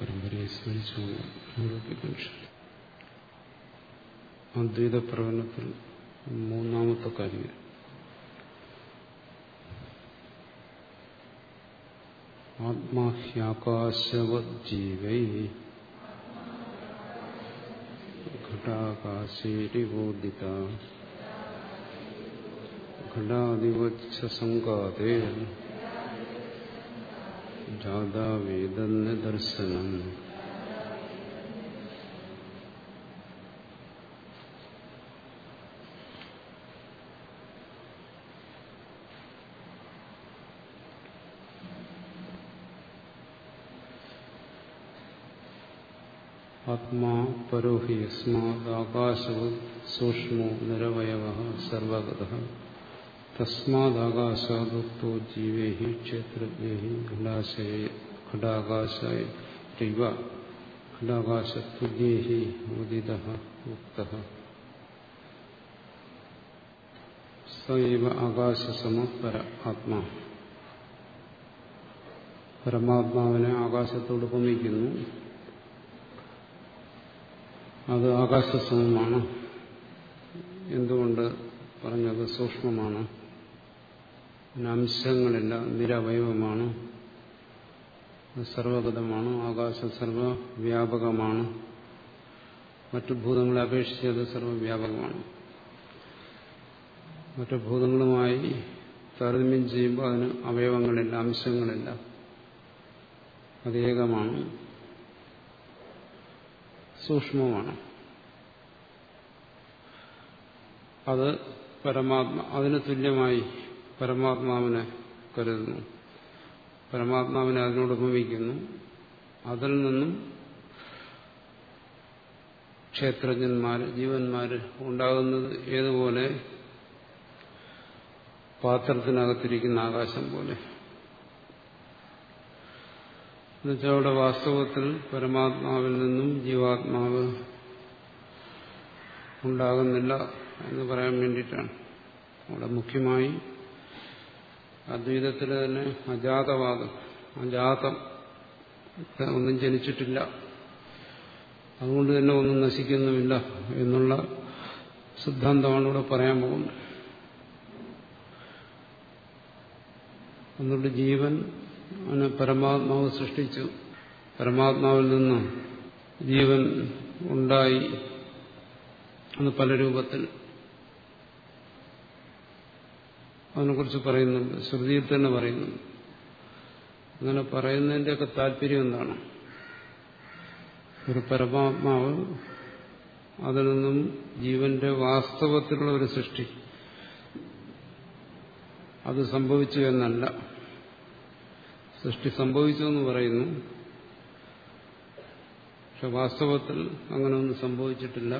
പരമ്പരയെ സ്മരിച്ചു അദ്വൈത പ്രകടനത്തിൽ മൂന്നാമത്തെ കാര്യം ആത്മാഹ്യാകാശവജ്ജീവൈ ഘടാകാശേരിവോദിത. ഘടാദിവത്സംഗാതേ ജാതാവേദന്യദർശനം ആത്മാ പരോഹി ഹി യസ്മാദാകാശവത് സൂക്ഷ്മോ നിരവയവ സർവഗത തസ്മാദാകാശാദുക്തോ ഖണ്ഡാശയ ക്ഷേത്രജ്ഞേ ഘടാകാശായ ഘടാകാശത്തുല്യേ ഉദിത ഉക്ത സൈവ ആകാശസമ പര ആത്മാ പരമാത്മാവിനെ ആകാശത്തോട് ഉപമിക്കുന്നു। അത് ആകാശസമമാണ്। എന്തുകൊണ്ട് പറഞ്ഞത് സൂക്ഷ്മമാണ്? അംശങ്ങളില്ല നിരവയവമാണ്. സർവഗതമാണ്. ആകാശം സർവവ്യാപകമാണ്. മറ്റു ഭൂതങ്ങളെ അപേക്ഷിച്ച് അത് സർവവ്യാപകമാണ്. മറ്റു ഭൂതങ്ങളുമായി താരതമ്യം ചെയ്യുമ്പോൾ അതിന് അവയവങ്ങളില്ല അംശങ്ങളില്ല. അത് ഏകമാണ്. സൂക്ഷ്മമാണ്. അത് പരമാത്മ അതിന് തുല്യമായി പരമാത്മാവിനെ കരുതുന്നു. പരമാത്മാവിനെ അതിനോട് ഉപമിക്കുന്നു. അതിൽ നിന്നും ക്ഷേത്രജ്ഞന്മാർ ജീവന്മാർ ഉണ്ടാകുന്നത് ഏതുപോലെ? പാത്രത്തിനകത്തിരിക്കുന്ന ആകാശം പോലെ. എന്നുവെച്ചാൽ അവിടെ വാസ്തവത്തിൽ പരമാത്മാവിൽ നിന്നും ജീവാത്മാവ് ഉണ്ടാകുന്നില്ല എന്ന് പറയാൻ വേണ്ടിയിട്ടാണ്. അവിടെ മുഖ്യമായി അദ്വൈതത്തിൽ തന്നെ അജാതവാദം. അജാതം. ഒന്നും ജനിച്ചിട്ടില്ല. അതുകൊണ്ട് തന്നെ ഒന്നും നശിക്കുന്നുമില്ല എന്നുള്ള സിദ്ധാന്തമാണ് ഇവിടെ പറയാൻ പോകുന്നത്. അതുകൊണ്ട് ജീവൻ അവനെ പരമാത്മാവ് സൃഷ്ടിച്ചു. പരമാത്മാവിൽ നിന്നും ജീവൻ ഉണ്ടായി അന്ന് പല രൂപത്തിൽ അതിനെക്കുറിച്ച് പറയുന്നുണ്ട്. ശ്രുതിയിൽ തന്നെ പറയുന്നുണ്ട്. അങ്ങനെ പറയുന്നതിന്റെയൊക്കെ താല്പര്യം എന്താണ്? ഒരു പരമാത്മാവ് അതിൽ നിന്നും ജീവന്റെ വാസ്തവത്തിലുള്ള ഒരു സൃഷ്ടി. അത് സംഭവിച്ചു എന്നല്ല. സൃഷ്ടി സംഭവിച്ചു എന്ന് പറയുന്നു. പക്ഷെ വാസ്തവത്തിൽ അങ്ങനെ ഒന്നും സംഭവിച്ചിട്ടില്ല.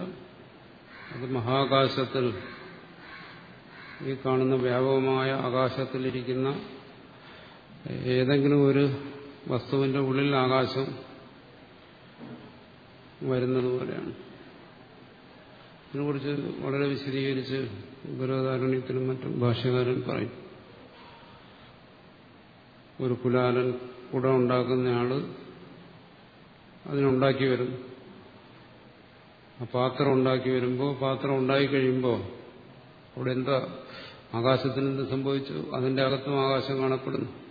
അത് മഹാകാശത്തിൽ ഈ കാണുന്ന വ്യാപകമായ ആകാശത്തിലിരിക്കുന്ന ഏതെങ്കിലും ഒരു വസ്തുവിന്റെ ഉള്ളിൽ ആകാശം വരുന്നത് പോലെയാണ്. ഇതിനെക്കുറിച്ച് വളരെ വിശദീകരിച്ച് ഗുരുധാരണ്യത്തിലും മറ്റും ഭാഷകാരൻ പറയും. ഒരു കുലാലൻ കുട ഉണ്ടാക്കുന്നയാൾ അതിനുണ്ടാക്കി വരുന്നു പാത്രം ഉണ്ടാക്കി വരുമ്പോൾ പാത്രം ഉണ്ടായി കഴിയുമ്പോൾ അവിടെ എന്താ ആകാശത്തിന് എന്ത് സംഭവിച്ചു? അതിന്റെ അകത്തും ആകാശം കാണപ്പെടുന്നു.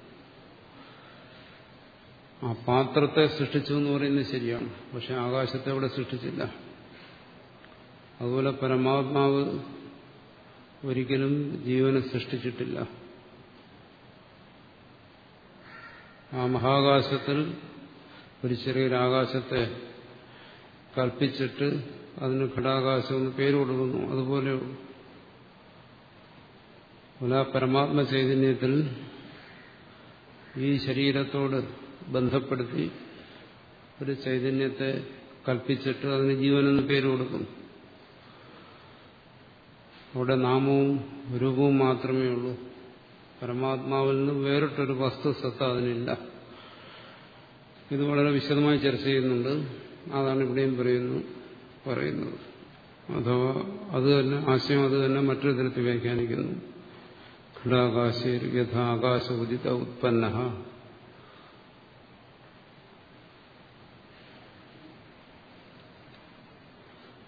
ആ പാത്രത്തെ സൃഷ്ടിച്ചു എന്ന് പറയുന്നത് ശരിയാണ്. പക്ഷെ ആകാശത്തെ അവിടെ സൃഷ്ടിച്ചില്ല. അതുപോലെ പരമാത്മാവ് ഒരിക്കലും ജീവനെ സൃഷ്ടിച്ചിട്ടില്ല. ആ മഹാകാശത്തിൽ ഒരു ചെറിയൊരാകാശത്തെ കൽപ്പിച്ചിട്ട് അതിന് ഘടാകാശം എന്ന് പേര് കൊടുക്കുന്നു. അതുപോലെ ആ പരമാത്മ ചൈതന്യത്തിൽ ഈ ശരീരത്തോട് ബന്ധപ്പെടുത്തി ഒരു ചൈതന്യത്തെ കൽപ്പിച്ചിട്ട് അതിന് ജീവനെന്ന് പേര് കൊടുക്കും. അവിടെ നാമവും രൂപവും മാത്രമേ ഉള്ളൂ. പരമാത്മാവിൽ നിന്ന് വേറിട്ടൊരു വസ്തുസത്ത അതിനില്ല. ഇത് വളരെ വിശദമായി ചർച്ച ചെയ്യുന്നുണ്ട്. അതാണ് ഇവിടെയും പറയുന്നു പറയുന്നത്. അഥവാ അത് തന്നെ ആശയം അത് തന്നെ മറ്റൊരു തരത്തിൽ വ്യാഖ്യാനിക്കുന്നു. ഖുഡാകാശേ യഥാകാശ ഉദിത ഉത്പന്ന.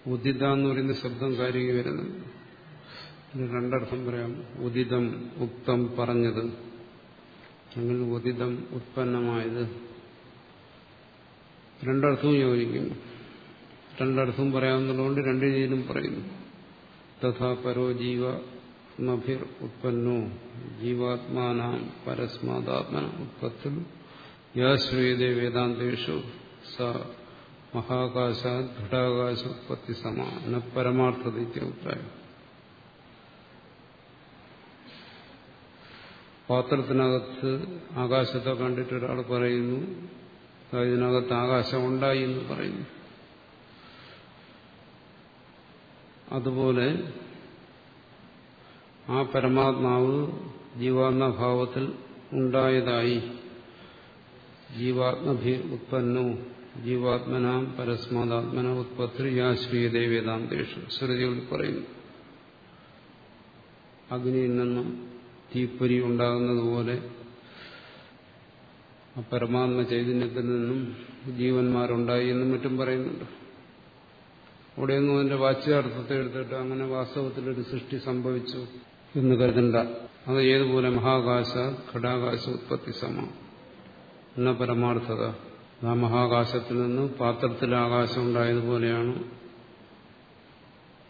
ഉദിത എന്ന് പറയുന്ന ശബ്ദം കാര്യ വരുന്നുണ്ട് രണ്ടർത്ഥം പറയാം. ഉദിതം ഉക്തം പറഞ്ഞത്. അല്ലെങ്കിൽ ഉദിതം ഉത്പന്നമായത്. രണ്ടർത്ഥവും യോജിക്കും. രണ്ടർത്ഥവും പറയാമെന്നുള്ളതുകൊണ്ട് രണ്ട് രീതിയിലും പറയുന്നു തഥാ പരോ ജീവ നഭിർ ഉത്പന്നോ ജീവാത്മാനാം പരസ്മാതാത്മന ഉത്പത്തിൽ യാശ്രൂയതേ വേദാന്തേഷു. സ മഹാകാശ ദൃഢാകാശ ഉത്പത്തി സമാന പരമാർത്ഥതയ്ക്ക് പരമാർത്ഥത അഭിപ്രായം. പാത്രത്തിനകത്ത് ആകാശത്തെ കണ്ടിട്ട് ഒരാൾ പറയുന്നു. ഇതിനകത്ത് ആകാശം ഉണ്ടായി എന്ന് പറയുന്നു. അതുപോലെ ആ പരമാത്മാവ് ജീവാത്മ ഭാവത്തിൽ ഉണ്ടായതായി. ജീവാത്മഭി ഉത്പന്നോ ജീവാത്മനാം പരസ്മാതാത്മന ഉത്പത്തി യാശ്രീയതേ വേദാന്തേഷു ശ്രുതികളിൽ പറയുന്നു. അഗ്നിയിൽ നിന്നും തീപ്പൊരി ഉണ്ടാകുന്നതുപോലെ പരമാത്മ ചൈതന്യത്തിൽ നിന്നും ജീവന്മാരുണ്ടായി എന്നും മറ്റും പറയുന്നുണ്ട്. അവിടെയൊന്നും അതിന്റെ വാച്യാർത്ഥത്തെ എടുത്തിട്ട് അങ്ങനെ വാസ്തവത്തിലൊരു സൃഷ്ടി സംഭവിച്ചു. എന്ന് കരുതണ്ട. അത് ഏതുപോലെ മഹാകാശ ഘടാകാശ ഉത്പത്തി സമം. എന്ന പരമാർത്ഥത. ആ മഹാകാശത്തിൽ നിന്ന് പാത്രത്തിൽ ആകാശം ഉണ്ടായതുപോലെയാണ്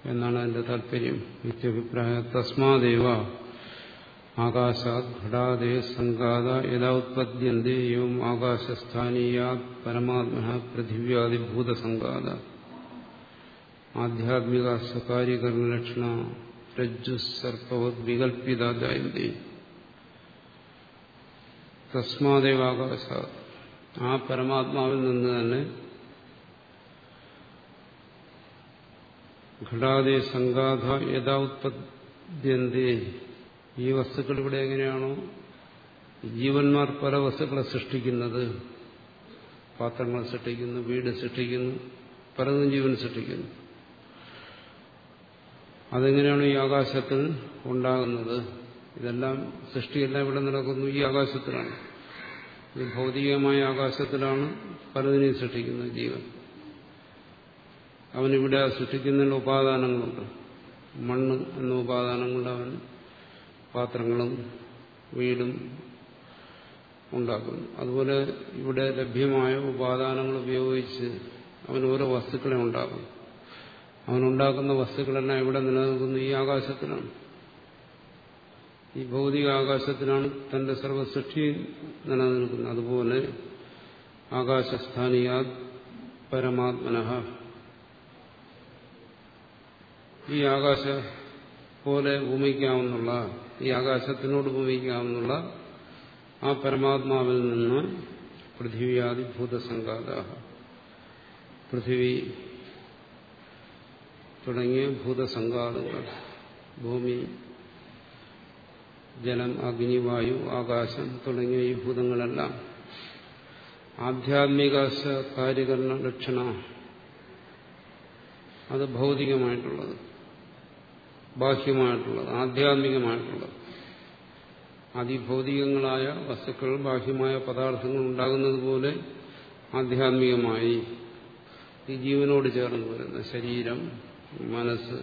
എന്നാണ് അതിന്റെ താല്പര്യം. നിത്യഭിപ്രായ. തസ്മാദേവ ആകാശാത് ഘടാദേ സംഘാത യഥാ ഉത്പദ്യന്തേ എവം ആകാശസ്ഥാനീയാത് പരമാത്മന പൃഥിവ്യാദിഭൂതസംഘാത ആധ്യാത്മിക സ്വകാര്യകരണലക്ഷണ രജ്ജു സർപ്പവത് വികൽപ്പിത ജയന്തി തസ്മാദേവ ആകാശ ആ പരമാത്മാവിൽ നിന്ന് തന്നെ ഘടാദേ സംഘാത യഥാ ഉത്പദ്യന്തി ഈ വസ്തുക്കൾ ഇവിടെ എങ്ങനെയാണോ ജീവന്മാർ പല വസ്തുക്കളെ സൃഷ്ടിക്കുന്നത്. പാത്രങ്ങൾ സൃഷ്ടിക്കുന്നു വീട് സൃഷ്ടിക്കുന്നു പലതും ജീവൻ സൃഷ്ടിക്കുന്നു. അതെങ്ങനെയാണ് ഈ ആകാശത്തിൽ ഉണ്ടാകുന്നത്? ഇതെല്ലാം സൃഷ്ടിയെല്ലാം ഇവിടെ നടക്കുന്നു. ഈ ആകാശത്തിലാണ്. ഈ ഭൗതികമായ ആകാശത്തിലാണ് പലതിനെയും സൃഷ്ടിക്കുന്നത് ജീവൻ. അവനിവിടെ സൃഷ്ടിക്കുന്നതിന് ഉപാദാനങ്ങളുണ്ട്. മണ്ണ് എന്ന ഉപാദാനം കൊണ്ട് അവൻ പാത്രങ്ങളും വീടും ഉണ്ടാക്കുന്നു. അതുപോലെ ഇവിടെ ലഭ്യമായ ഉപാദാനങ്ങൾ ഉപയോഗിച്ച് അവൻ ഓരോ വസ്തുക്കളെ ഉണ്ടാക്കും അവനുണ്ടാക്കുന്ന വസ്തുക്കളെല്ലാം എവിടെ നിലനിൽക്കുന്നു ഈ ആകാശത്തിലാണ്. ഈ ഭൗതിക ആകാശത്തിലാണ് തന്റെ സർവസൃഷ്ടി നിലനിൽക്കുന്നത്. അതുപോലെ ആകാശസ്ഥാനിയാ പരമാത്മന. ഈ ആകാശ പോലെ ഭൂമിക്കാവുന്നുള്ള ഈ ആകാശത്തിനോട് ഭൂമിക്കാവുന്നുള്ള ആ പരമാത്മാവിൽ നിന്ന് പൃഥിവ്യാദി ഭൂതസംഘാത പൃഥിവി തുടങ്ങിയ ഭൂതസംഘാതങ്ങൾ ഭൂമി ജലം അഗ്നി വായു ആകാശം തുടങ്ങിയ ഈ ഭൂതങ്ങളെല്ലാം ആധ്യാത്മിക കാര്യകരണ ലക്ഷണ. അത് ഭൗതികമായിട്ടുള്ളത് ബാഹ്യമായിട്ടുള്ളത് ആധ്യാത്മികമായിട്ടുള്ളത്. അതിഭൗതികങ്ങളായ വസ്തുക്കൾ ബാഹ്യമായ പദാർത്ഥങ്ങൾ ഉണ്ടാകുന്നത് പോലെ ആധ്യാത്മികമായി ഈ ജീവനോട് ചേർന്ന് വരുന്ന ശരീരം മനസ്സ്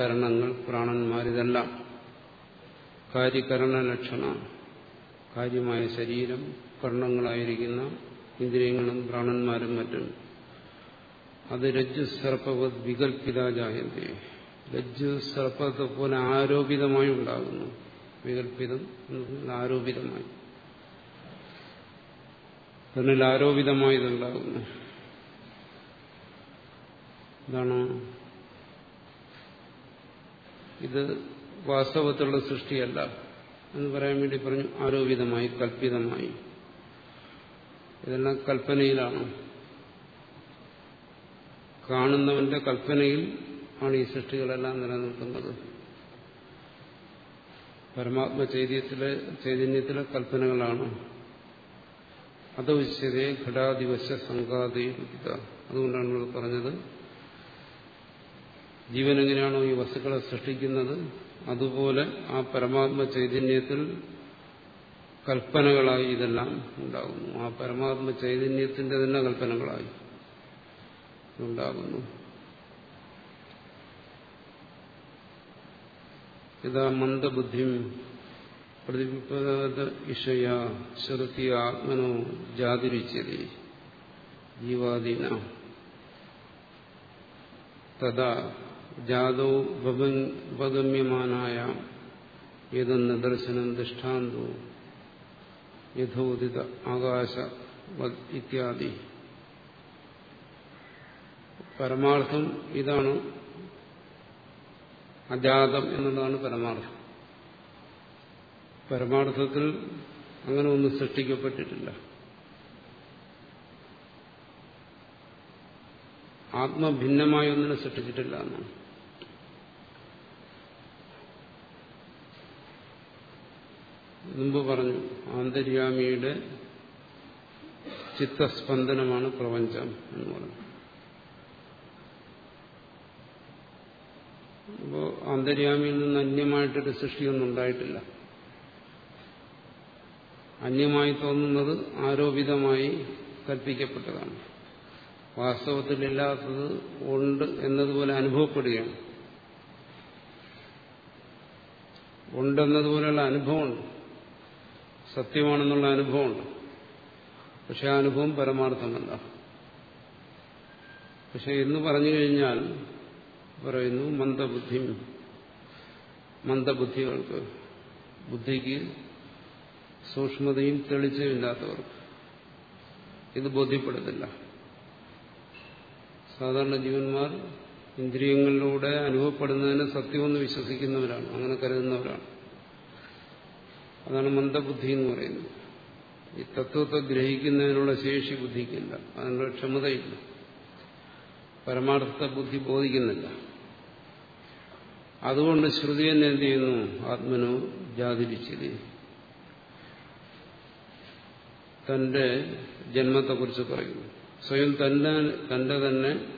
കരണങ്ങൾ പ്രാണന്മാരിതെല്ലാം കാര്യകരണ ലക്ഷണ കാര്യമായ ശരീരം കർണങ്ങളായിരിക്കുന്ന ഇന്ദ്രിയങ്ങളും പ്രാണന്മാരും മറ്റും. അത് രജ്ജു സർപ്പവത് വികൽപ്പിതാജായന്തി രജ്ജു സർപ്പത്തെ പോലെ ആരോപിതമായി ഉണ്ടാകുന്നു. വികൽപ്പിതം ആരോപിതമായി. തന്നിൽ ആരോപിതമായി ഇതുണ്ടാകുന്നു എന്താണ് ഇത് വാസ്തവത്തിലുള്ള സൃഷ്ടിയല്ല. എന്ന് പറയാൻ വേണ്ടി പറഞ്ഞു ആരോപിതമായി കൽപ്പിതമായി. ഇതെല്ലാം കൽപ്പനയിലാണ്. കാണുന്നവന്റെ കൽപ്പനയിൽ ആണ് ഈ സൃഷ്ടികളെല്ലാം നിലനിൽക്കുന്നത്. പരമാത്മ ചൈതന്യത്തിലെ ചൈതന്യത്തിലെ കൽപ്പനകളാണ്. അതവശ്യതയെ ഘടാദിവശ സംഘാതയുക്ത അതുകൊണ്ടാണ് നമ്മൾ പറഞ്ഞത് ജീവൻ എങ്ങനെയാണോ ഈ വസ്തുക്കളെ സൃഷ്ടിക്കുന്നത് അതുപോലെ ആ പരമാത്മ ചൈതന്യത്തിൽ കൽപ്പനകളായി ഇതെല്ലാം ഉണ്ടാകുന്നു. ആ പരമാത്മ ചൈതന്യത്തിന്റെ തന്നെ കൽപ്പനകളായി ഉണ്ടാകുന്നു. ഇതാ മന്ദബുദ്ധിം പ്രതിപിപ്പത ശ്രുതി ആത്മനോ ജാതിരിച്ചത് ജീവാദീന. തഥാ ജാതോ ഉപഗമ്യമാനായ ഏതെന്ന ദർശനം ദൃഷ്ടാന്തോ യഥോദിത ആകാശ ഇത്യാദി പരമാർത്ഥം ഇതാണ് അജാതം എന്നുള്ളതാണ് പരമാർത്ഥം. പരമാർത്ഥത്തിൽ അങ്ങനെ ഒന്നും സൃഷ്ടിക്കപ്പെട്ടിട്ടില്ല. ആത്മഭിന്നമായ ഒന്നിനെ സൃഷ്ടിച്ചിട്ടില്ല എന്നാണ്. മുമ്പ് പറഞ്ഞു ആന്തര്യാമിയുടെ ചിത്തസ്പന്ദനമാണ് പ്രപഞ്ചം എന്ന് പറഞ്ഞു. അപ്പോൾ ആന്തര്യാമിയിൽ നിന്ന് അന്യമായിട്ടൊരു സൃഷ്ടിയൊന്നും ഉണ്ടായിട്ടില്ല. അന്യമായി തോന്നുന്നത് ആരോപിതമായി കൽപ്പിക്കപ്പെട്ടതാണ്. വാസ്തവത്തിലില്ലാത്തത് ഉണ്ട് എന്നതുപോലെ അനുഭവപ്പെടുകയാണ്. ഉണ്ടെന്നതുപോലെയുള്ള അനുഭവമുണ്ട്. സത്യമാണെന്നുള്ള അനുഭവമുണ്ട്. പക്ഷെ ആ അനുഭവം പരമാർത്ഥമല്ല. പക്ഷെ എന്ന് പറഞ്ഞു കഴിഞ്ഞാൽ പറയുന്നു മന്ദബുദ്ധി. മന്ദബുദ്ധികൾക്ക് ബുദ്ധിക്ക് സൂക്ഷ്മതയും തെളിച്ചുമില്ലാത്തവർക്ക് ഇത് ബോധ്യപ്പെടുന്നില്ല. സാധാരണ ജീവന്മാർ ഇന്ദ്രിയങ്ങളിലൂടെ അനുഭവപ്പെടുന്നതിന് സത്യമെന്ന് വിശ്വസിക്കുന്നവരാണ് അങ്ങനെ കരുതുന്നവരാണ്. അതാണ് മന്ദബുദ്ധി എന്ന് പറയുന്നത്. ഈ തത്വത്തെ ഗ്രഹിക്കുന്നതിനുള്ള ശേഷി ബുദ്ധിക്കില്ല. അതിനുള്ള ക്ഷമതയില്ല. പരമാർത്ഥ ബുദ്ധി ബോധിക്കുന്നില്ല. അതുകൊണ്ട് ശ്രുതി തന്നെ എന്ത് ചെയ്യുന്നു? ആത്മനോ ജാതിരിച്ചത് തന്റെ ജന്മത്തെക്കുറിച്ച് പറയുന്നു. സ്വയം തന്നെ തന്റെ തന്നെ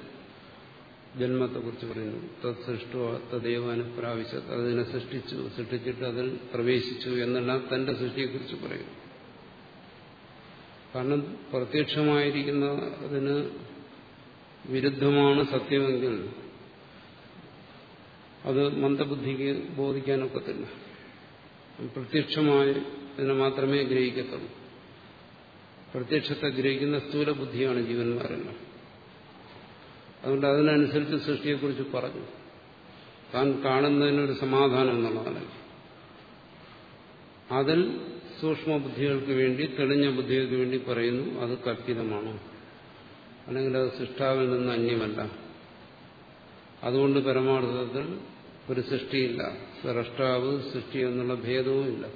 ജന്മത്തെക്കുറിച്ച് പറയുന്നു. തത് സൃഷ്ടോ തദൈവ അനുപ്രാവശ്യ അതിനെ സൃഷ്ടിച്ചു സൃഷ്ടിച്ചിട്ട് അതിൽ പ്രവേശിച്ചു എന്നെല്ലാം തന്റെ സൃഷ്ടിയെക്കുറിച്ച് പറയുന്നു. കാരണം പ്രത്യക്ഷമായിരിക്കുന്ന അതിന് വിരുദ്ധമാണ് സത്യമെങ്കിൽ അത് മന്ദബുദ്ധിക്ക് ബോധിക്കാനൊക്കത്തില്ല. പ്രത്യക്ഷമായി ഇതിനെ മാത്രമേ ഗ്രഹിക്കത്തുള്ളൂ. പ്രത്യക്ഷത്തെ ഗ്രഹിക്കുന്ന സ്ഥൂല ബുദ്ധിയാണ് ജീവന്മാരെല്ലാം. അതുകൊണ്ട് അതിനനുസരിച്ച് സൃഷ്ടിയെക്കുറിച്ച് പറഞ്ഞു. താൻ കാണുന്നതിനൊരു സമാധാനം എന്നുള്ളതാണ്. അതിൽ സൂക്ഷ്മ ബുദ്ധികൾക്ക് വേണ്ടി തെളിഞ്ഞ ബുദ്ധികൾക്ക് വേണ്ടി പറയുന്നു അത് കൽപ്പിതമാണ്. അല്ലെങ്കിൽ അത് സൃഷ്ടാവിൽ നിന്ന് അന്യമല്ല. അതുകൊണ്ട് പരമാർത്ഥത്തിൽ ഒരു സൃഷ്ടിയില്ല. സൃഷ്ടാവ് സൃഷ്ടി എന്നുള്ള ഭേദവും ഇല്ല.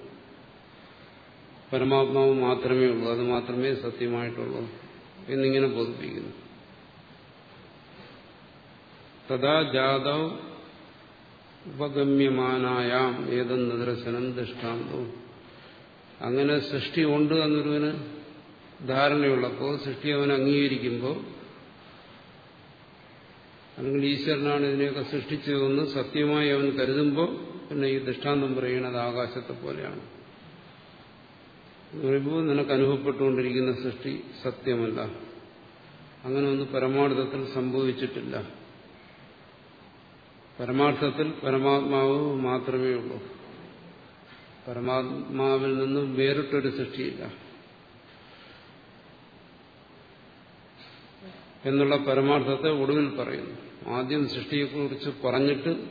പരമാത്മാവ് മാത്രമേ ഉള്ളൂ. അത് മാത്രമേ സത്യമായിട്ടുള്ളൂ എന്നിങ്ങനെ ബോധിപ്പിക്കുന്നു. തഥാ ജാതൗ ഉപഗമ്യമാനായാം ഏതെന്ന് ദർശനം ദൃഷ്ടാന്തവും അങ്ങനെ സൃഷ്ടി ഉണ്ട് എന്നൊരുവന് ധാരണയുള്ളപ്പോൾ സൃഷ്ടി അവൻ അംഗീകരിക്കുമ്പോൾ അല്ലെങ്കിൽ ഈശ്വരനാണ് ഇതിനെയൊക്കെ സൃഷ്ടിച്ചതെന്ന് സത്യമായി അവൻ കരുതുമ്പോൾ പിന്നെ ഈ ദൃഷ്ടാന്തം പറയുന്നത് ആകാശത്തെ പോലെയാണ്. പറയുമ്പോൾ നിനക്ക് അനുഭവപ്പെട്ടുകൊണ്ടിരിക്കുന്ന സൃഷ്ടി സത്യമല്ല. അങ്ങനെ ഒന്ന് പരമാർത്ഥത്തിൽ സംഭവിച്ചിട്ടില്ല. പരമാർത്ഥത്തിൽ പരമാത്മാവ് മാത്രമേ ഉള്ളൂ പരമാത്മാവിൽ നിന്നും വേറിട്ടൊരു സൃഷ്ടിയില്ല. എന്നുള്ള പരമാർത്ഥത്തെ ഒടുവിൽ പറയുന്നു. ആദ്യം സൃഷ്ടിയെക്കുറിച്ച് പറഞ്ഞിട്ട്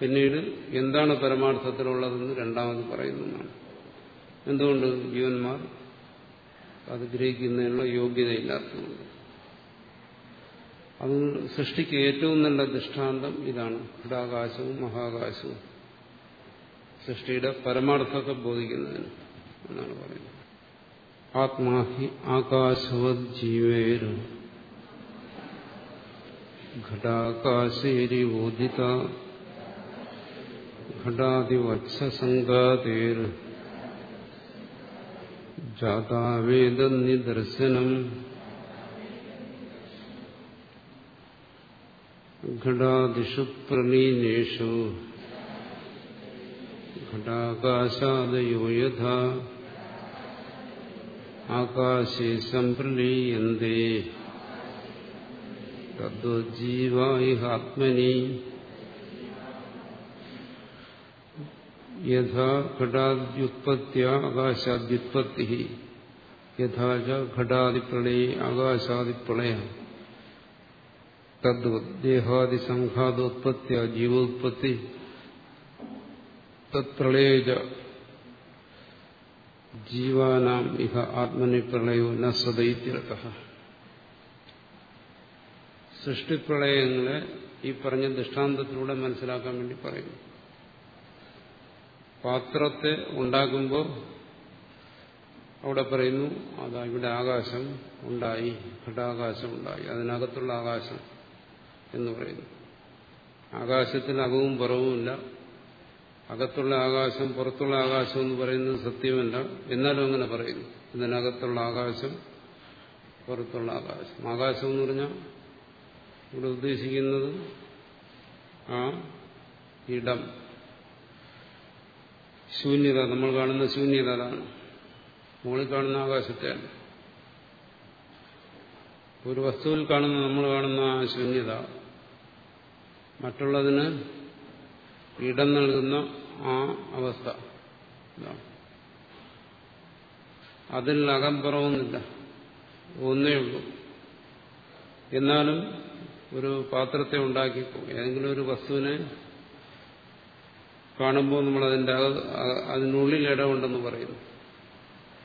പിന്നീട് എന്താണ് പരമാർത്ഥത്തിലുള്ളതെന്ന് രണ്ടാമത് പറയുന്നതാണ്. എന്തുകൊണ്ട് ജീവന്മാർ അത് ഗ്രഹിക്കുന്നതിനുള്ള യോഗ്യതയില്ലാത്തതുകൊണ്ട്? അത് സൃഷ്ടിക്ക് ഏറ്റവും നല്ല ദൃഷ്ടാന്തം ഇതാണ്. ഘടാകാശവും മഹാകാശവും. സൃഷ്ടിയുടെ പരമാർത്ഥത്തെ ബോധിക്കുന്നതിന് എന്നാണ് പറയുന്നത്. ആത്മാഹി ആകാശവത് ജീവേരു ഘടാകാശേരിവോദിത ഘടാതിവത്സസംഗാതേർ ജാതാവേദനിദർശനം ഘടാദിഷു പ്രണീനേഷു ഘടാകാശാദയോ യഥാ ആകാശേ സംപ്രലീയന്തേ തദ്വജീവാത്മനി യഥാ ഘടാദ്യുത്പത്യ ആകാശാദ്യുത്പത്തി യഥാ ഘടാദിപ്രണയ ആകാശാദിപ്രളയ തദ്വത് ദേഹാദിസംഘാതോത്പത്യ ജീവോത്പത്തി തത്പ്രളയജ ജീവാനാം ഇഹ ആത്മനി പ്രളയോ ന സ്വദൈത്യർത്ഥ സൃഷ്ടിപ്രളയങ്ങളെ ഈ പറഞ്ഞ ദൃഷ്ടാന്തത്തിലൂടെ മനസ്സിലാക്കാൻ വേണ്ടി പറയുന്നു. പാത്രത്തെ ഉണ്ടാകുമ്പോൾ അവിടെ പറയുന്നു അതാ ഇവിടെ ആകാശം ഉണ്ടായി ഘടാകാശം ഉണ്ടായി അതിനകത്തുള്ള ആകാശം. എന്ന് പറയുന്നു. ആകാശത്തിൽ അകവും പുറവുമില്ല. അകത്തുള്ള ആകാശം പുറത്തുള്ള ആകാശം എന്ന് പറയുന്നത് സത്യമല്ല. എന്നാലും അങ്ങനെ പറയുന്നു. ഇതിനകത്തുള്ള ആകാശം പുറത്തുള്ള ആകാശം. ആകാശം എന്ന് പറഞ്ഞാൽ ഇവിടെ ഉദ്ദേശിക്കുന്നത് ആ ഇടം. ശൂന്യത. നമ്മൾ കാണുന്ന ശൂന്യത അതാണ്. മുകളിൽ കാണുന്ന ആകാശത്തെയാണ്. ഒരു വസ്തുവിൽ കാണുന്ന നമ്മൾ കാണുന്ന ആ ശൂന്യത. മറ്റുള്ളതിന് ഇടം നൽകുന്ന ആ അവസ്ഥ. അതിൽ അകംപുറമൊന്നുമില്ല ഒന്നേ ഉള്ളൂ. എന്നാലും ഒരു പാത്രത്തെ ഉണ്ടാക്കി ഏതെങ്കിലും ഒരു വസ്തുവിനെ കാണുമ്പോൾ നമ്മൾ അതിന്റെ അതിനുള്ളിൽ ഇടമുണ്ടെന്ന് പറയുന്നു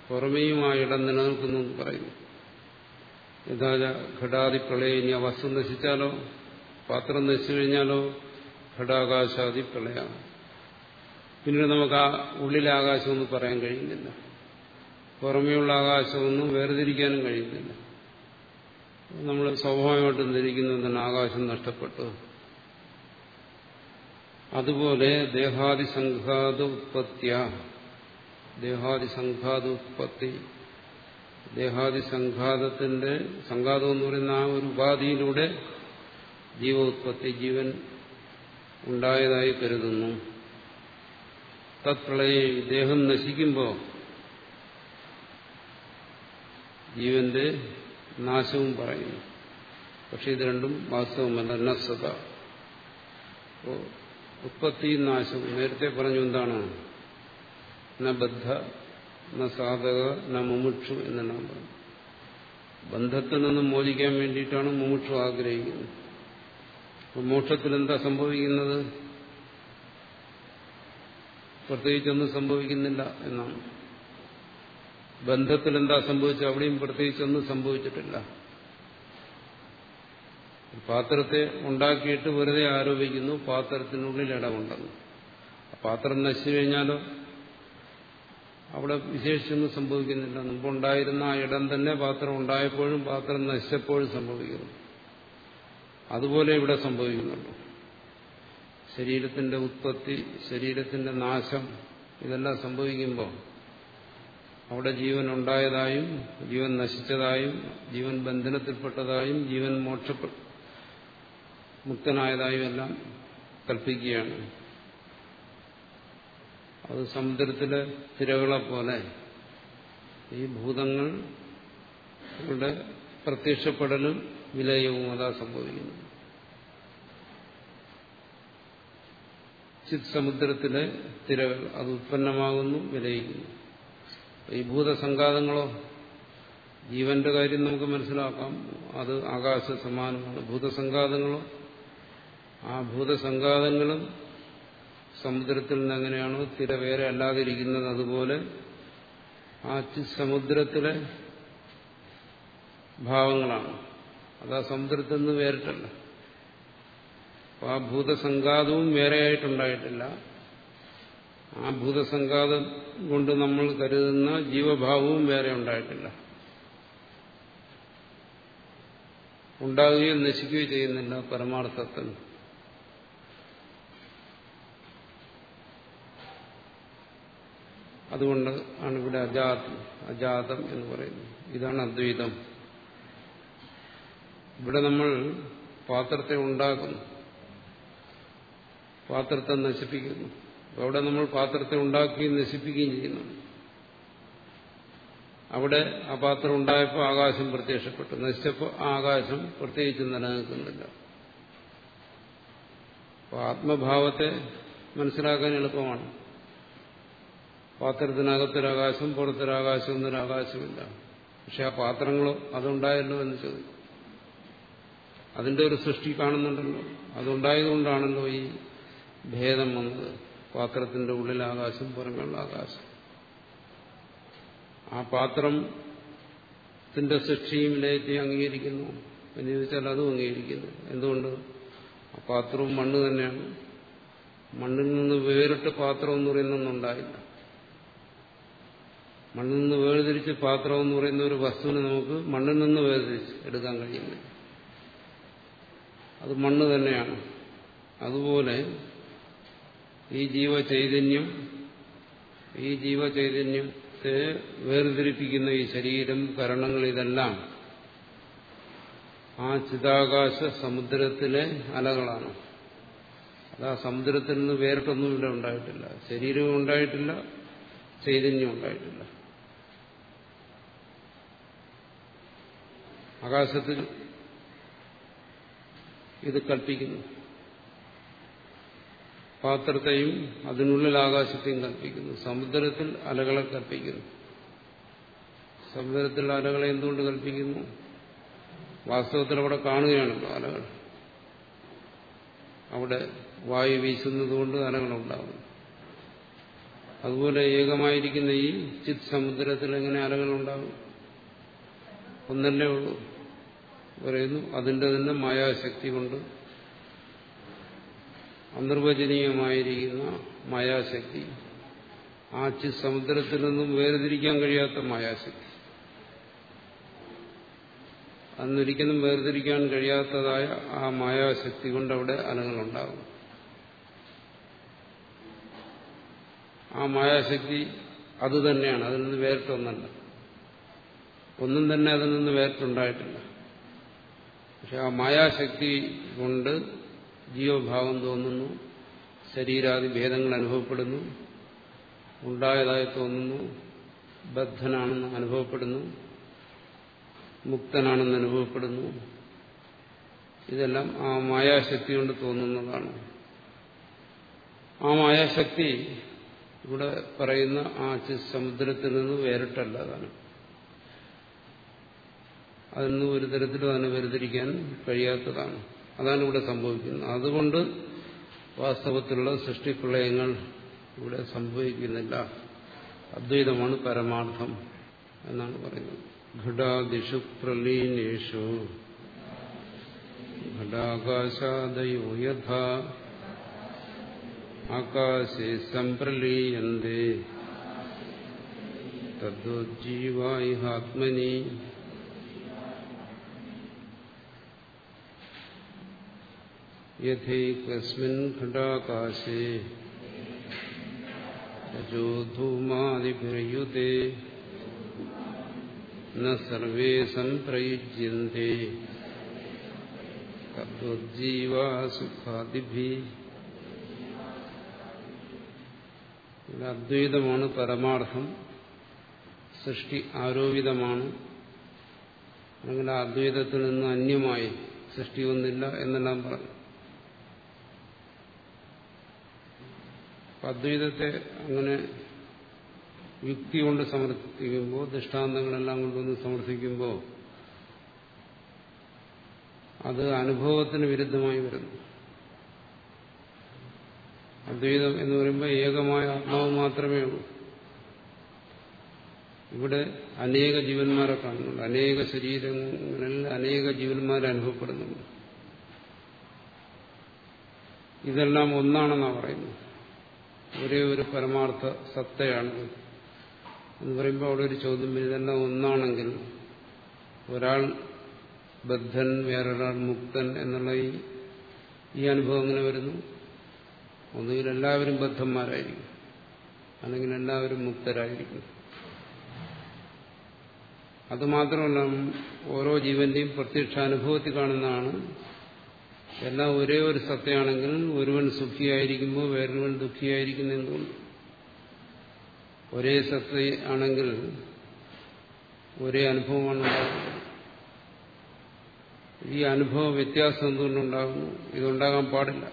പുറമേയും ആ ഇടം നിലനിൽക്കുന്നു എന്ന് പറയുന്നു യഥാ ഘടാതി പ്രളയം ഇനി ആ വസ്തു നശിച്ചാലോ? പാത്രം നശിച്ചു കഴിഞ്ഞാലോ ഘടാകാശാദി പ്രളയാണ് പിന്നീട് നമുക്ക് ആ ഉള്ളിലെ ആകാശമൊന്നും പറയാൻ കഴിയുന്നില്ല. പുറമേയുള്ള ആകാശമൊന്നും വേർതിരിക്കാനും കഴിയുന്നില്ല. നമ്മൾ സ്വാഭാവികമായിട്ടും ധരിക്കുന്നു തന്നെ ആകാശം നഷ്ടപ്പെട്ടു. അതുപോലെ ദേഹാദി സംഘാത ഉത്പത്തിയ. ദേഹാദി സംഘാത ഉത്പത്തി ദേഹാദി സംഘാതത്തിന്റെ സംഘാതം എന്ന് പറയുന്ന ആ ഒരു ഉപാധിയിലൂടെ ജീവോത്പത്തി ജീവൻ ഉണ്ടായതായി കരുതുന്നു. തത്പ്രളയ ദേഹം നശിക്കുമ്പോൾ ജീവന്റെ നാശവും പറയുന്നു. പക്ഷെ ഇത് രണ്ടും വാസ്തവമല്ല നസ്വത ഉത്പത്തി നാശവും. നേരത്തെ പറഞ്ഞു എന്താണ്? ന ബദ്ധ ന സാധക ന മുമുക്ഷു എന്നാണ് പറഞ്ഞു ബന്ധത്തിൽ നിന്നും മോചിക്കാൻ വേണ്ടിയിട്ടാണ് മുമുക്ഷു ആഗ്രഹിക്കുന്നത്. മോക്ഷത്തിൽ എന്താ സംഭവിക്കുന്നത്? പ്രത്യേകിച്ചൊന്നും സംഭവിക്കുന്നില്ല എന്നാണ്. ബന്ധത്തിൽ എന്താ സംഭവിച്ചത്? അവിടെയും പ്രത്യേകിച്ചൊന്നും സംഭവിച്ചിട്ടില്ല. പാത്രത്തെ ഉണ്ടാക്കിയിട്ട് വെറുതെ ആരോപിക്കുന്നു. പാത്രത്തിനുള്ളിൽ ഇടമുണ്ടെന്ന്. പാത്രം നശിച്ചു കഴിഞ്ഞാലോ? അവിടെ വിശേഷിച്ചൊന്നും സംഭവിക്കുന്നില്ല. മുമ്പുണ്ടായിരുന്ന ആ ഇടം തന്നെ പാത്രം ഉണ്ടായപ്പോഴും പാത്രം നശിച്ചപ്പോഴും സംഭവിക്കുന്നു. അതുപോലെ ഇവിടെ സംഭവിക്കുന്നുണ്ട്. ശരീരത്തിന്റെ ഉത്പത്തി ശരീരത്തിന്റെ നാശം ഇതെല്ലാം സംഭവിക്കുമ്പോൾ അവിടെ ജീവൻ ഉണ്ടായതായും ജീവൻ നശിച്ചതായും ജീവൻ ബന്ധനത്തിൽപ്പെട്ടതായും ജീവൻ മോക്ഷ മുക്തനായതായും എല്ലാം കൽപ്പിക്കുകയാണ്. അത് സമുദ്രത്തിലെ തിരകളെ പോലെ ഈ ഭൂതങ്ങളുടെ പ്രത്യക്ഷപ്പെടലും വിലയവും അതാ സംഭവിക്കുന്നു ചിത് സമുദ്രത്തിലെ തിരകൾ അത് ഉത്പന്നമാകുന്നു വിലയിക്കുന്നു. ഈ ഭൂതസംഘാതങ്ങളോ ജീവന്റെ കാര്യം നമുക്ക് മനസ്സിലാക്കാം. അത് ആകാശ സമാനമാണ് ഭൂതസംഘാതങ്ങളോ ആ ഭൂതസംഘാതങ്ങളും സമുദ്രത്തിൽ നിന്ന് എങ്ങനെയാണോ തിര വേറെ അല്ലാതിരിക്കുന്നത് അതുപോലെ ആ സമുദ്രത്തിലെ ഭാവങ്ങളാണ്. അത് ആ നിന്ന് വേറിട്ടല്ല. അപ്പൊ ആ ഭൂതസംഘാതവും വേറെയായിട്ടുണ്ടായിട്ടില്ല. ആ ഭൂതസംഘാതം കൊണ്ട് നമ്മൾ കരുതുന്ന ജീവഭാവവും വേറെ ഉണ്ടായിട്ടില്ല. ഉണ്ടാകുകയും നശിക്കുകയും ചെയ്യുന്നില്ല പരമാർത്ഥത്തിൽ. അതുകൊണ്ട് ആണ് ഇവിടെ അജാതം അജാതം എന്ന് പറയുന്നത്. ഇതാണ് അദ്വൈതം. ഇവിടെ നമ്മൾ പാത്രത്തെ ഉണ്ടാക്കുന്നു. പാത്രത്തെ നശിപ്പിക്കുന്നു. അവിടെ നമ്മൾ പാത്രത്തെ ഉണ്ടാക്കുകയും നശിപ്പിക്കുകയും ചെയ്യുന്നു. അവിടെ ആ പാത്രം ഉണ്ടായപ്പോൾ ആകാശം പ്രത്യക്ഷപ്പെട്ടു. നശിച്ചപ്പോൾ ആ ആകാശം പ്രത്യേകിച്ച് നിലനിൽക്കുന്നില്ല. ആത്മഭാവത്തെ മനസ്സിലാക്കാൻ എളുപ്പമാണ്. പാത്രത്തിനകത്തൊരാകാശം പുറത്തൊരാകാശം എന്നൊരാകാശമില്ല പക്ഷെ ആ പാത്രങ്ങളോ അതുണ്ടായല്ലോ എന്ന് ചോദിക്കും. അതിന്റെ ഒരു സൃഷ്ടി കാണുന്നുണ്ടല്ലോ. അതുണ്ടായതുകൊണ്ടാണല്ലോ ഈ ഭേദം വന്നത്. പാത്രത്തിന്റെ ഉള്ളിൽ ആകാശം പുറമെയുള്ള ആകാശം ആ പാത്രത്തിന്റെ സൃഷ്ടിയും ലയത്തെ അംഗീകരിക്കുന്നു. എന്ന് ചോദിച്ചാൽ അതും അംഗീകരിക്കുന്നു. എന്തുകൊണ്ട്? ആ പാത്രവും മണ്ണ് തന്നെയാണ്. മണ്ണിൽ നിന്ന് വേറിട്ട് പാത്രം എന്ന് പറയുന്നൊന്നുണ്ടായില്ല. മണ്ണിൽ നിന്ന് വേർതിരിച്ച് പാത്രം എന്ന് പറയുന്ന ഒരു വസ്തുവിനെ നമുക്ക് മണ്ണിൽ നിന്ന് വേർതിരിച്ച് എടുക്കാൻ കഴിയുന്നില്ല അത് മണ്ണ് തന്നെയാണ്. അതുപോലെ ഈ ജീവചൈതന്യം ഈ ജീവചൈതന്യത്തെ വേർതിരിപ്പിക്കുന്ന ഈ ശരീരം കരണങ്ങൾ ഇതെല്ലാം ആ ചിതാകാശ സമുദ്രത്തിലെ അലകളാണ്. അത് ആ സമുദ്രത്തിൽ നിന്ന് വേറിട്ടൊന്നും ഇവിടെ ഉണ്ടായിട്ടില്ല. ശരീരവും ഉണ്ടായിട്ടില്ല ചൈതന്യം ഉണ്ടായിട്ടില്ല. ആകാശത്തിൽ ഇത് കൽപ്പിക്കുന്നു. പാത്രത്തെയും അതിനുള്ളിൽ ആകാശത്തെയും കൽപ്പിക്കുന്നു. സമുദ്രത്തിൽ അലകളെ കൽപ്പിക്കുന്നു. സമുദ്രത്തിൽ അലകളെ എന്തുകൊണ്ട് കൽപ്പിക്കുന്നു? വാസ്തവത്തിൽ അവിടെ കാണുകയാണല്ലോ അലകൾ. അവിടെ വായു വീശുന്നതുകൊണ്ട് അലകളുണ്ടാകുന്നു. അതുപോലെ ഏകമായിരിക്കുന്ന ഈ ചിത് സമുദ്രത്തിൽ എങ്ങനെ അലകളുണ്ടാകും? ഒന്നല്ലേ ഉള്ളൂ. പറയുന്നു. അതിന്റെ തന്നെ മായാശക്തി കൊണ്ട് അനിർവചനീയമായിരിക്കുന്ന മായാശക്തി. ആ ചിത് സമുദ്രത്തിൽ നിന്നും വേർതിരിക്കാൻ കഴിയാത്ത മായാശക്തി. അന്നൊരിക്കലും വേർതിരിക്കാൻ കഴിയാത്തതായ ആ മായാശക്തി കൊണ്ട് അവിടെ അലങ്ങളുണ്ടാകും ആ മായാശക്തി അത് തന്നെയാണ്. അതിൽ നിന്ന് വേറിട്ടൊന്നല്ല. ഒന്നും തന്നെ അതിൽ നിന്ന് വേറിട്ടുണ്ടായിട്ടില്ല. പക്ഷെ ആ മായാശക്തി കൊണ്ട് ജീവഭാവം തോന്നുന്നു ശരീരാദി ഭേദങ്ങൾ അനുഭവപ്പെടുന്നു ഉണ്ടായതായി തോന്നുന്നു ബദ്ധനാണെന്ന് അനുഭവപ്പെടുന്നു മുക്തനാണെന്ന് അനുഭവപ്പെടുന്നു. ഇതെല്ലാം ആ മായാശക്തി കൊണ്ട് തോന്നുന്നതാണ്. ആ മായാശക്തി ഇവിടെ പറയുന്ന ആ സമുദ്രത്തിൽ നിന്ന് വേറിട്ടല്ലതാണ്. അതിൽ നിന്ന് ഒരു തരത്തിലും അതിനെ വേർതിരിക്കാൻ കഴിയാത്തതാണ്. അതാണ് ഇവിടെ സംഭവിക്കുന്നത്. അതുകൊണ്ട് വാസ്തവത്തിലുള്ള സൃഷ്ടിപ്രളയങ്ങൾ ഇവിടെ സംഭവിക്കുന്നില്ല. അദ്വൈതമാണ് പരമാർത്ഥം എന്നാണ് പറയുന്നത്. ഘടാദിഷു പ്രലീനേഷു. ഘടാകാശാദയോ യഥാ. ആകാശേ സംപ്രലീയന്തേ. തദ്വജ്ജീവാത്മനി അദ്വൈതമാണ് പരമാർത്ഥം. സൃഷ്ടി ആരോപിതമാണ്. അല്ലെങ്കിൽ അദ്വൈതത്തിൽ നിന്ന് അന്യമായി സൃഷ്ടിയൊന്നില്ല എന്നെല്ലാം പറഞ്ഞു. അദ്വൈതത്തെ അങ്ങനെ യുക്തി കൊണ്ട് സമർത്ഥിക്കുമ്പോൾ ദൃഷ്ടാന്തങ്ങളെല്ലാം കൊണ്ടൊന്ന് സമർത്ഥിക്കുമ്പോൾ അത് അനുഭവത്തിന് വിരുദ്ധമായി വരുന്നു. അദ്വൈതം എന്ന് പറയുമ്പോൾ ഏകമായ ആത്മാവ് മാത്രമേ ഉള്ളൂ. ഇവിടെ അനേക ജീവന്മാരെ കാണുന്നുണ്ട്. അനേക ശരീരങ്ങളിൽ അനേക ജീവന്മാരെ അനുഭവപ്പെടുന്നുണ്ട്. ഇതെല്ലാം ഒന്നാണെന്നാണ് പറയുന്നത്. ഒരേ ഒരു പരമാർത്ഥ സത്തയാണ്. എന്ന് പറയുമ്പോൾ അവിടെ ഒരു ചോദ്യം ഇതെല്ലാം ഒന്നാണെങ്കിൽ ഒരാൾ ബദ്ധൻ വേറൊരാൾ മുക്തൻ എന്നുള്ള ഈ ഈ അനുഭവം എങ്ങനെ വരുന്നു? ഒന്നുകിൽ എല്ലാവരും ബദ്ധന്മാരായിരിക്കും. അല്ലെങ്കിൽ എല്ലാവരും മുക്തരായിരിക്കും. അതുമാത്രമല്ല ഓരോ ജീവന്റെയും പ്രത്യക്ഷ അനുഭവത്തിൽ കാണുന്നതാണ് എല്ലാം ഒരേ ഒരു സത്യമാണെങ്കിൽ ഒരുവൻ സുഖിയായിരിക്കുമ്പോൾ വേറൊരുവൻ ദുഃഖിയായിരിക്കുന്ന എന്തുകൊണ്ട്? ഒരേ സത്ത ആണെങ്കിൽ ഒരേ അനുഭവമാണ് ഉണ്ടാകുന്നത്. ഈ അനുഭവ വ്യത്യാസം എന്തുകൊണ്ടുണ്ടാകുന്നു ഇതുണ്ടാകാൻ പാടില്ല.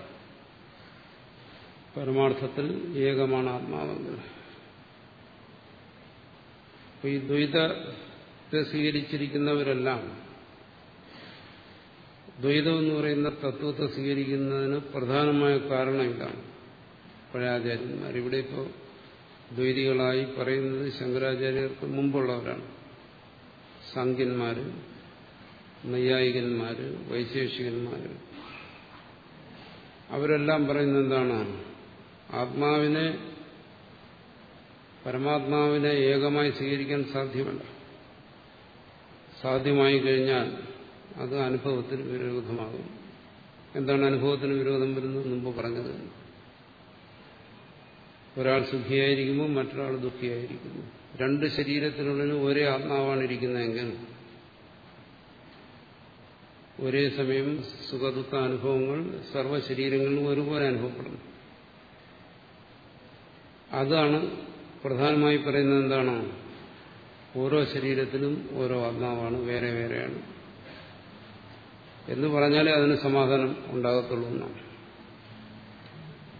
പരമാർത്ഥത്തിൽ ഏകമാണ് ആത്മാവെങ്കിൽ. ഈ ദ്വൈതത്തെ സ്വീകരിച്ചിരിക്കുന്നവരെല്ലാം ദ്വൈതം എന്ന് പറയുന്ന തത്വത്തെ സ്വീകരിക്കുന്നതിന് പ്രധാനമായ കാരണം ഇതാണ്. പഴയാചാര്യന്മാർ ഇവിടെ ഇപ്പോൾ ദ്വൈതികളായി പറയുന്നത് ശങ്കരാചാര്യർക്ക് മുമ്പുള്ളവരാണ്. സംഖ്യന്മാര് നൈയായികന്മാര് വൈശേഷികന്മാര്. അവരെല്ലാം പറയുന്നത് എന്താണ്? ആത്മാവിനെ പരമാത്മാവിനെ ഏകമായി സ്വീകരിക്കാൻ സാധ്യമല്ല. സാധ്യമായി കഴിഞ്ഞാൽ അത് അനുഭവത്തിന് വിരോധമാകും. എന്താണ് അനുഭവത്തിന് വിരോധം വരുന്നത് മുമ്പ് പറഞ്ഞത്? ഒരാൾ സുഖിയായിരിക്കുമ്പോൾ മറ്റൊരാൾ ദുഃഖിയായിരിക്കുന്നു രണ്ട് ശരീരത്തിനുള്ളിൽ ഒരേ ആത്മാവാണ് ഇരിക്കുന്നതെങ്കിൽ ഒരേ സമയം സുഖദുഃഖ അനുഭവങ്ങൾ സർവ ശരീരങ്ങളിലും ഒരുപോലെ അനുഭവപ്പെടുന്നു അതാണ് പ്രധാനമായി പറയുന്നത് എന്താണോ? ഓരോ ശരീരത്തിലും ഓരോ ആത്മാവാണ് വേറെ വേറെയാണ്. എന്ന് പറഞ്ഞാലേ അതിന് സമാധാനം ഉണ്ടാകത്തുള്ളൂ എന്നാണ്.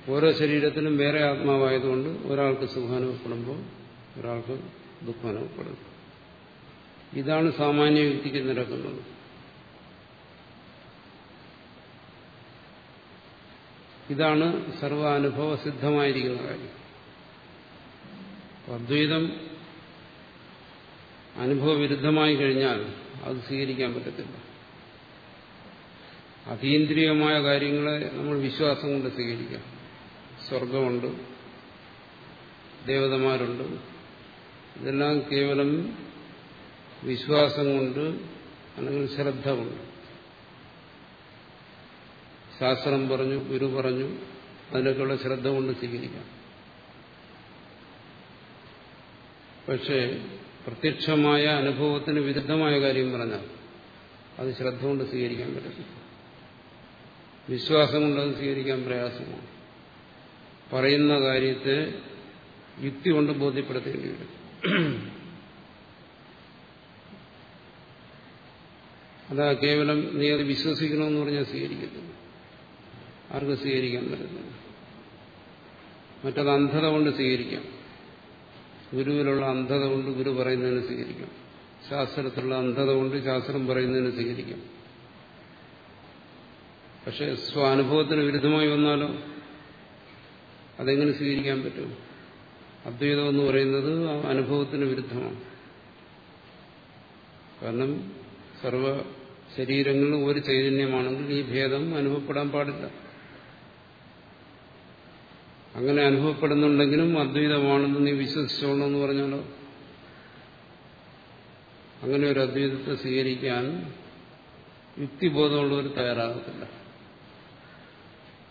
ഓരോ ശരീരത്തിനും വേറെ ആത്മാവായതുകൊണ്ട് ഒരാൾക്ക് സുഖാനുഭവപ്പെടുമ്പോൾ ഒരാൾക്ക് ദുഃഖാനുഭവപ്പെടും ഇതാണ് സാമാന്യ വ്യക്തിക്ക് നിരക്കുന്നത് ഇതാണ് സർവാനുഭവ സിദ്ധമായിരിക്കുന്ന കാര്യം. അദ്വൈതം അനുഭവവിരുദ്ധമായി കഴിഞ്ഞാൽ അത് സ്വീകരിക്കാൻ പറ്റത്തില്ല. അതീന്ദ്രിയമായ കാര്യങ്ങളെ നമ്മൾ വിശ്വാസം കൊണ്ട് സ്വീകരിക്കാം. സ്വർഗമുണ്ട്. ദേവതമാരുണ്ട്. ഇതെല്ലാം കേവലം വിശ്വാസം കൊണ്ട് അല്ലെങ്കിൽ ശ്രദ്ധ കൊണ്ട് ശാസ്ത്രം പറഞ്ഞു ഗുരു പറഞ്ഞു അതിനൊക്കെയുള്ള ശ്രദ്ധ കൊണ്ട് സ്വീകരിക്കാം. പക്ഷേ പ്രത്യക്ഷമായ അനുഭവത്തിന് വിരുദ്ധമായ കാര്യം പറഞ്ഞാൽ അത് ശ്രദ്ധ കൊണ്ട് സ്വീകരിക്കാൻ പറ്റത്തില്ല. വിശ്വാസം കൊണ്ട് അത് സ്വീകരിക്കാൻ പ്രയാസമാണ്. പറയുന്ന കാര്യത്തെ യുക്തി കൊണ്ട് ബോധ്യപ്പെടുത്തേണ്ടി വരും. അതാ കേവലം നീ അത് വിശ്വസിക്കണമെന്ന് പറഞ്ഞാൽ സ്വീകരിക്കുന്നു ആർക്ക് സ്വീകരിക്കാൻ പറ്റുന്നു മറ്റത് അന്ധത കൊണ്ട് സ്വീകരിക്കാം. ഗുരുവിലുള്ള അന്ധത കൊണ്ട് ഗുരു പറയുന്നതിന് സ്വീകരിക്കാം. ശാസ്ത്രത്തിലുള്ള അന്ധത കൊണ്ട് ശാസ്ത്രം പറയുന്നതിന് സ്വീകരിക്കാം. പക്ഷെ സ്വാനുഭവത്തിന് വിരുദ്ധമായി വന്നാലോ? അതെങ്ങനെ സ്വീകരിക്കാൻ പറ്റും? അദ്വൈതം എന്ന് പറയുന്നത് അനുഭവത്തിന് വിരുദ്ധമാണ്. കാരണം സർവ ശരീരങ്ങളിലും ഒരു ചൈതന്യമാണെങ്കിൽ ഈ ഭേദം അനുഭവപ്പെടാൻ പാടില്ല. അങ്ങനെ അനുഭവപ്പെടുന്നുണ്ടെങ്കിലും അദ്വൈതമാണെന്ന് നീ വിശ്വസിച്ചോളൂ എന്ന് പറഞ്ഞാലോ? അങ്ങനെ ഒരു അദ്വൈതത്തെ സ്വീകരിക്കാൻ യുക്തിബോധമുള്ളവർ തയ്യാറാകത്തില്ല.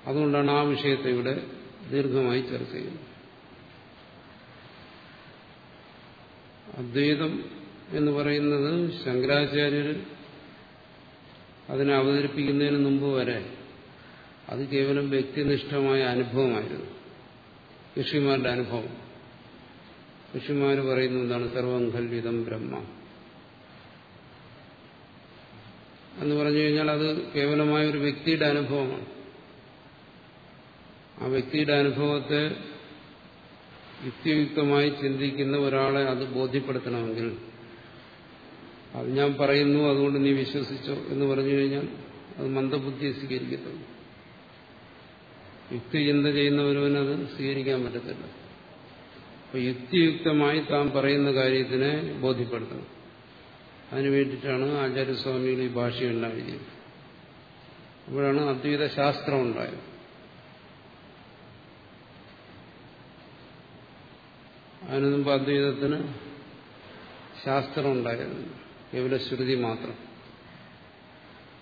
അതുകൊണ്ടാണ് ആ വിഷയത്തെ ഇവിടെ ദീർഘമായി ചർച്ച ചെയ്യുന്നത്. അദ്വൈതം എന്ന് പറയുന്നത് ശങ്കരാചാര്യർ അതിനെ അവതരിപ്പിക്കുന്നതിന് മുമ്പ് വരെ അത് കേവലം വ്യക്തിനിഷ്ഠമായ അനുഭവമായിരുന്നു. ഋഷിമാരുടെ അനുഭവം. ഋഷിമാർ പറയുന്ന എന്താണ്? സർവം കൽവിതം ബ്രഹ്മ. എന്ന് പറഞ്ഞു കഴിഞ്ഞാൽ അത് കേവലമായ ഒരു വ്യക്തിയുടെ അനുഭവമാണ്. ആ വ്യക്തിയുടെ അനുഭവത്തെ യുക്തിയുക്തമായി ചിന്തിക്കുന്ന ഒരാളെ അത് ബോധ്യപ്പെടുത്തണമെങ്കിൽ അത് ഞാൻ പറയുന്നു അതുകൊണ്ട് നീ വിശ്വസിച്ചോ എന്ന് പറഞ്ഞു കഴിഞ്ഞാൽ അത് മന്ദബുദ്ധിയെ സ്വീകരിക്കത്തുള്ളൂ. യുക്തി ചിന്ത ചെയ്യുന്ന ഒരുവനത് സ്വീകരിക്കാൻ പറ്റത്തില്ല. അപ്പൊ യുക്തിയുക്തമായി താൻ പറയുന്ന കാര്യത്തിനെ ബോധ്യപ്പെടുത്തണം. അതിനു വേണ്ടിയിട്ടാണ് ആചാര്യസ്വാമികൾ ഈ ഭാഷയുണ്ടായിരിക്കുന്നത്. അപ്പോഴാണ് അദ്വൈത ശാസ്ത്രം ഉണ്ടായത്. അതിനു മുമ്പ് അദ്വൈതത്തിന് ശാസ്ത്രം ഉണ്ടായിരുന്നു കേവല ശ്രുതി മാത്രം.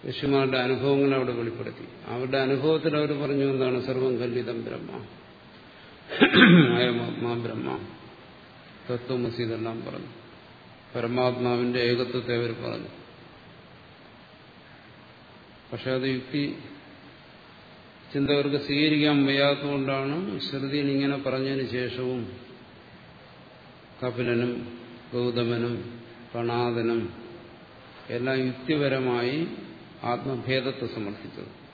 ഋഷിമാരുടെ അനുഭവങ്ങൾ അവിടെ വെളിപ്പെടുത്തി. അവരുടെ അനുഭവത്തിൽ അവർ പറഞ്ഞു എന്താണ്? സർവം കല്ലിതം ബ്രഹ്മ. അയമാത്മാ ബ്രഹ്മ. തത്വമസി പറഞ്ഞു. പരമാത്മാവിന്റെ ഏകത്വത്തെ അവർ പറഞ്ഞു. പക്ഷെ അത് യുക്തി ചിന്തകർക്ക് സ്വീകരിക്കാൻ വയ്യാത്തതുകൊണ്ടാണ് ശ്രുതിയിൽ ഇങ്ങനെ പറഞ്ഞതിന് ശേഷവും കപിലനും ഗൗതമനും കണാദനും എല്ലാം യുക്തിപരമായി ആത്മഭേദത്തെ സമർത്ഥിച്ചത്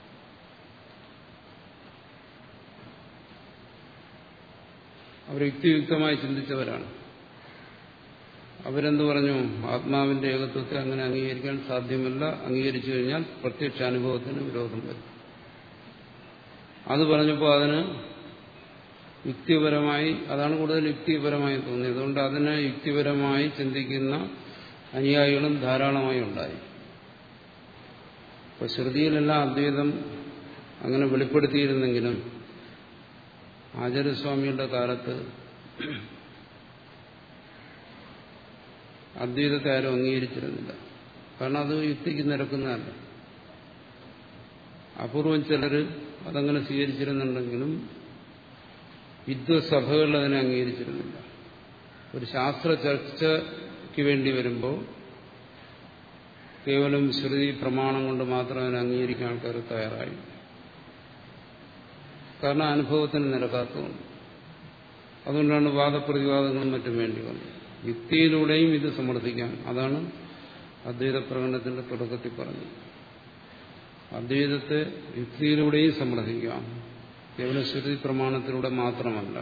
അവർ യുക്തിയുക്തമായി ചിന്തിച്ചവരാണ്. അവരെന്തു പറഞ്ഞു? ആത്മാവിന്റെ ഏകത്വത്തെ അങ്ങനെ അംഗീകരിക്കാൻ സാധ്യമല്ല. അംഗീകരിച്ചു കഴിഞ്ഞാൽ പ്രത്യക്ഷ അനുഭവത്തിന് വിരോധം വരും. അത് പറഞ്ഞപ്പോൾ അതിന് യുക്തിപരമായി അതാണ് കൂടുതൽ യുക്തിപരമായി തോന്നിയത്. അതുകൊണ്ട് അതിനെ യുക്തിപരമായി ചിന്തിക്കുന്ന അനുയായികളും ധാരാളമായി ഉണ്ടായി. ഇപ്പൊ ശ്രുതിയിലെല്ലാം അദ്വൈതം അങ്ങനെ വെളിപ്പെടുത്തിയിരുന്നെങ്കിലും ആചാര്യസ്വാമിയുടെ കാലത്ത് അദ്വൈതത്തെ ആരും അംഗീകരിച്ചിരുന്നില്ല. കാരണം അത് യുക്തിക്ക് നിരക്കുന്നതല്ല. അപൂർവം ചിലർ അതങ്ങനെ സ്വീകരിച്ചിരുന്നുണ്ടെങ്കിലും വിദ്വസഭകളിൽ അതിനെ അംഗീകരിച്ചിരുന്നില്ല. ഒരു ശാസ്ത്ര ചർച്ചയ്ക്ക് വേണ്ടി വരുമ്പോൾ കേവലം ശ്രുതി പ്രമാണം കൊണ്ട് മാത്രം അതിനെ അംഗീകരിക്കാൻ ആൾക്കാർ തയ്യാറായി. കാരണം അനുഭവത്തിന് നിരക്കാത്തതുകൊണ്ട് അതുകൊണ്ടാണ് വാദപ്രതിവാദങ്ങളും മറ്റും വേണ്ടി വന്നത്. യുക്തിയിലൂടെയും ഇത് സമർത്ഥിക്കാം അതാണ് അദ്വൈത പ്രകടനത്തിന്റെ തുടക്കത്തിൽ പറഞ്ഞത്. അദ്വൈതത്തെ യുക്തിയിലൂടെയും സമർത്ഥിക്കാം. കേവലം ശ്രുതി പ്രമാണത്തിലൂടെ മാത്രമല്ല.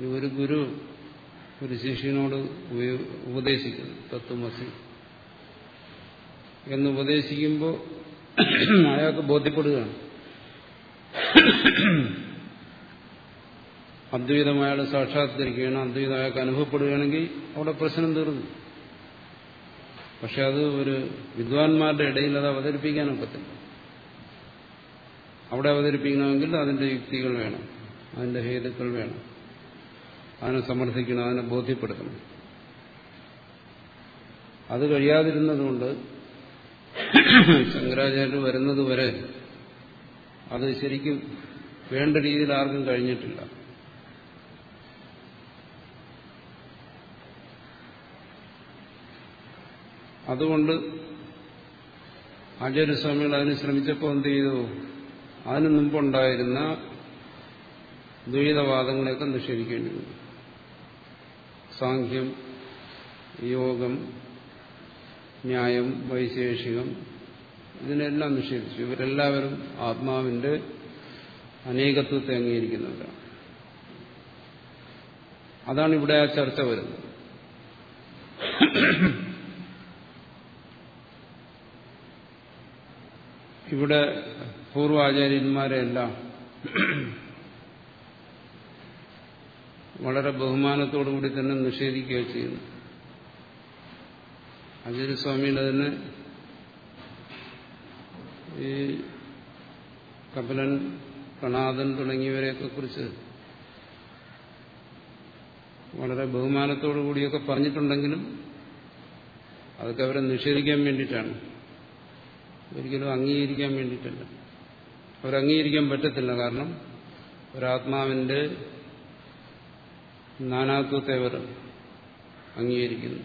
ഒരു ഗുരു ഒരു ശിഷ്യനോട് ഉപദേശിക്കുന്നു. തത്വമസി. എന്ന് ഉപദേശിക്കുമ്പോൾ അയാൾക്ക് ബോധ്യപ്പെടുകയാണ്. അദ്വൈതം അയാൾ സാക്ഷാത്കരിക്കുകയാണ്. അദ്വൈതം അയാൾക്ക് അനുഭവപ്പെടുകയാണെങ്കിൽ അവിടെ പ്രശ്നം തീർന്നു. പക്ഷെ അത് ഒരു വിദ്വാൻമാരുടെ ഇടയിൽ അത് അവതരിപ്പിക്കാനൊക്കത്തില്ല അവിടെ അവതരിപ്പിക്കണമെങ്കിൽ അതിന്റെ യുക്തികൾ വേണം. അതിന്റെ ഹേതുക്കൾ വേണം. അതിനെ സമർത്ഥിക്കണം അതിനെ ബോധ്യപ്പെടുത്തണം. അത് കഴിയാതിരുന്നതുകൊണ്ട് ശങ്കരാചാര്യർ വരുന്നതുവരെ അത് ശരിക്കും വേണ്ട രീതിയിൽ ആർക്കും കഴിഞ്ഞിട്ടില്ല. അതുകൊണ്ട് ആചാര്യസ്വാമികൾ അതിന് ശ്രമിച്ചപ്പോൾ എന്ത് ചെയ്തു? അതിനു മുമ്പുണ്ടായിരുന്ന ദ്വൈതവാദങ്ങളെയൊക്കെ നിഷേധിക്കേണ്ടി വന്നു. സാഖ്യം യോഗം ന്യായം വൈശേഷികം ഇതിനെല്ലാം നിഷേധിച്ചു. ഇവരെല്ലാവരും ആത്മാവിന്റെ അനേകത്വത്തെ അംഗീകരിക്കുന്നവരാണ്. അതാണ് ഇവിടെ ആ ചർച്ച വരുന്നത്. ഇവിടെ പൂർവാചാര്യന്മാരെല്ലാം വളരെ ബഹുമാനത്തോടുകൂടി തന്നെ നിഷേധിക്കുകയോ ചെയ്യുന്നു. ആചാര്യസ്വാമിയുടെ തന്നെ ഈ കപിലൻ പ്രണാദൻ തുടങ്ങിയവരെയൊക്കെ കുറിച്ച് വളരെ ബഹുമാനത്തോടു കൂടിയൊക്കെ പറഞ്ഞിട്ടുണ്ടെങ്കിലും അതൊക്കെ അവരെ നിഷേധിക്കാൻ വേണ്ടിയിട്ടാണ്. ഒരിക്കലും അംഗീകരിക്കാൻ വേണ്ടിയിട്ടല്ല. അവരംഗീകരിക്കാൻ പറ്റത്തില്ല. കാരണം ഒരാത്മാവിന്റെ നാനാത്വത്തെ അവർ അംഗീകരിക്കുന്നു.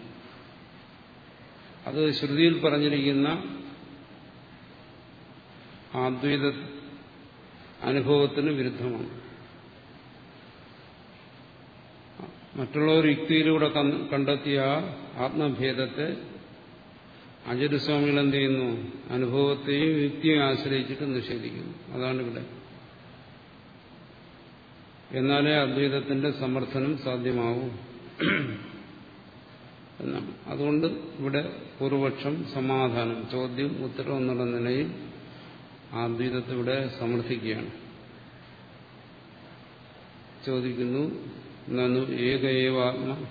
അത് ശ്രുതിയിൽ പറഞ്ഞിരിക്കുന്ന ആദ്വൈത അനുഭവത്തിന് വിരുദ്ധമാണ്. മറ്റുള്ളവർ യുക്തിയിലൂടെ കണ്ടെത്തിയ ആത്മഭേദത്തെ ആചാര്യസ്വാമികൾ എന്ത് ചെയ്യുന്നു അനുഭവത്തെയും യുക്തിയെയും ആശ്രയിച്ചിട്ട് നിഷേധിക്കുന്നു. അതാണ് ഇവിടെ. എന്നാലേ അദ്വൈതത്തിന്റെ സമർത്ഥനം സാധ്യമാവൂ. എന്നാണ്. അതുകൊണ്ട് ഇവിടെ പൂർവപക്ഷം സമാധാനം ചോദ്യം ഉത്തരം എന്നുള്ള നിലയിൽ അദ്വൈതത്തെ ഇവിടെ സമർത്ഥിക്കുകയാണ്. ചോദിക്കുന്നു നന്നു ഏക ഏവാത്മ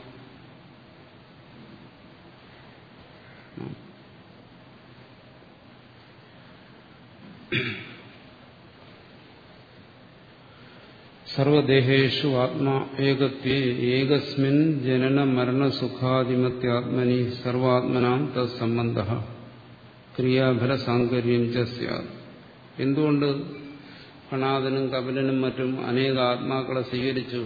സർവദേഹേഷു ആത്മാ ഏകത്വേ ഏകസ്മിൻ ജനന മരണ സുഖാദിമത്യാത്മനി സർവാത്മനാം തത്സംബന്ധ. ക്രിയാഫല സാങ്കര്യം ചസ്യാത് എന്തുകൊണ്ട് കണാദനും കപിലനും മറ്റും അനേക ആത്മാക്കളെ സ്വീകരിച്ചു?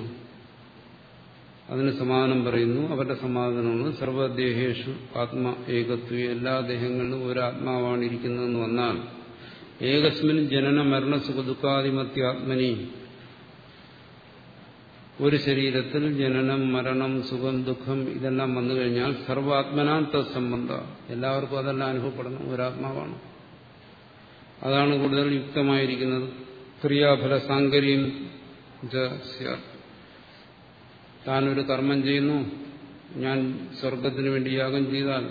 അതിന് സമാധാനം പറയുന്നു. അവരുടെ സമാധാനമാണ് സർവദേഹേഷു ആത്മ ഏകത്വ. എല്ലാ ദേഹങ്ങളിലും ഒരു ആത്മാവാണ് ഇരിക്കുന്നതെന്ന് വന്നാൽ ഏകസ്മിൻ ജനന മരണ സുഖദുഃഖാധിമത്യാത്മനി ഒരു ശരീരത്തിൽ ജനനം മരണം സുഖം ദുഃഖം ഇതെല്ലാം വന്നു കഴിഞ്ഞാൽ സർവാത്മനാം തത്സംബന്ധ. എല്ലാവർക്കും അതെല്ലാം അനുഭവപ്പെടണം. ഒരാത്മാവാണ്. അതാണ് കൂടുതൽ യുക്തമായിരിക്കുന്നത്. ക്രിയാഫല സാങ്കര്യം താനൊരു കർമ്മം ചെയ്യുന്നു. ഞാൻ സ്വർഗത്തിന് വേണ്ടി യാഗം ചെയ്താൽ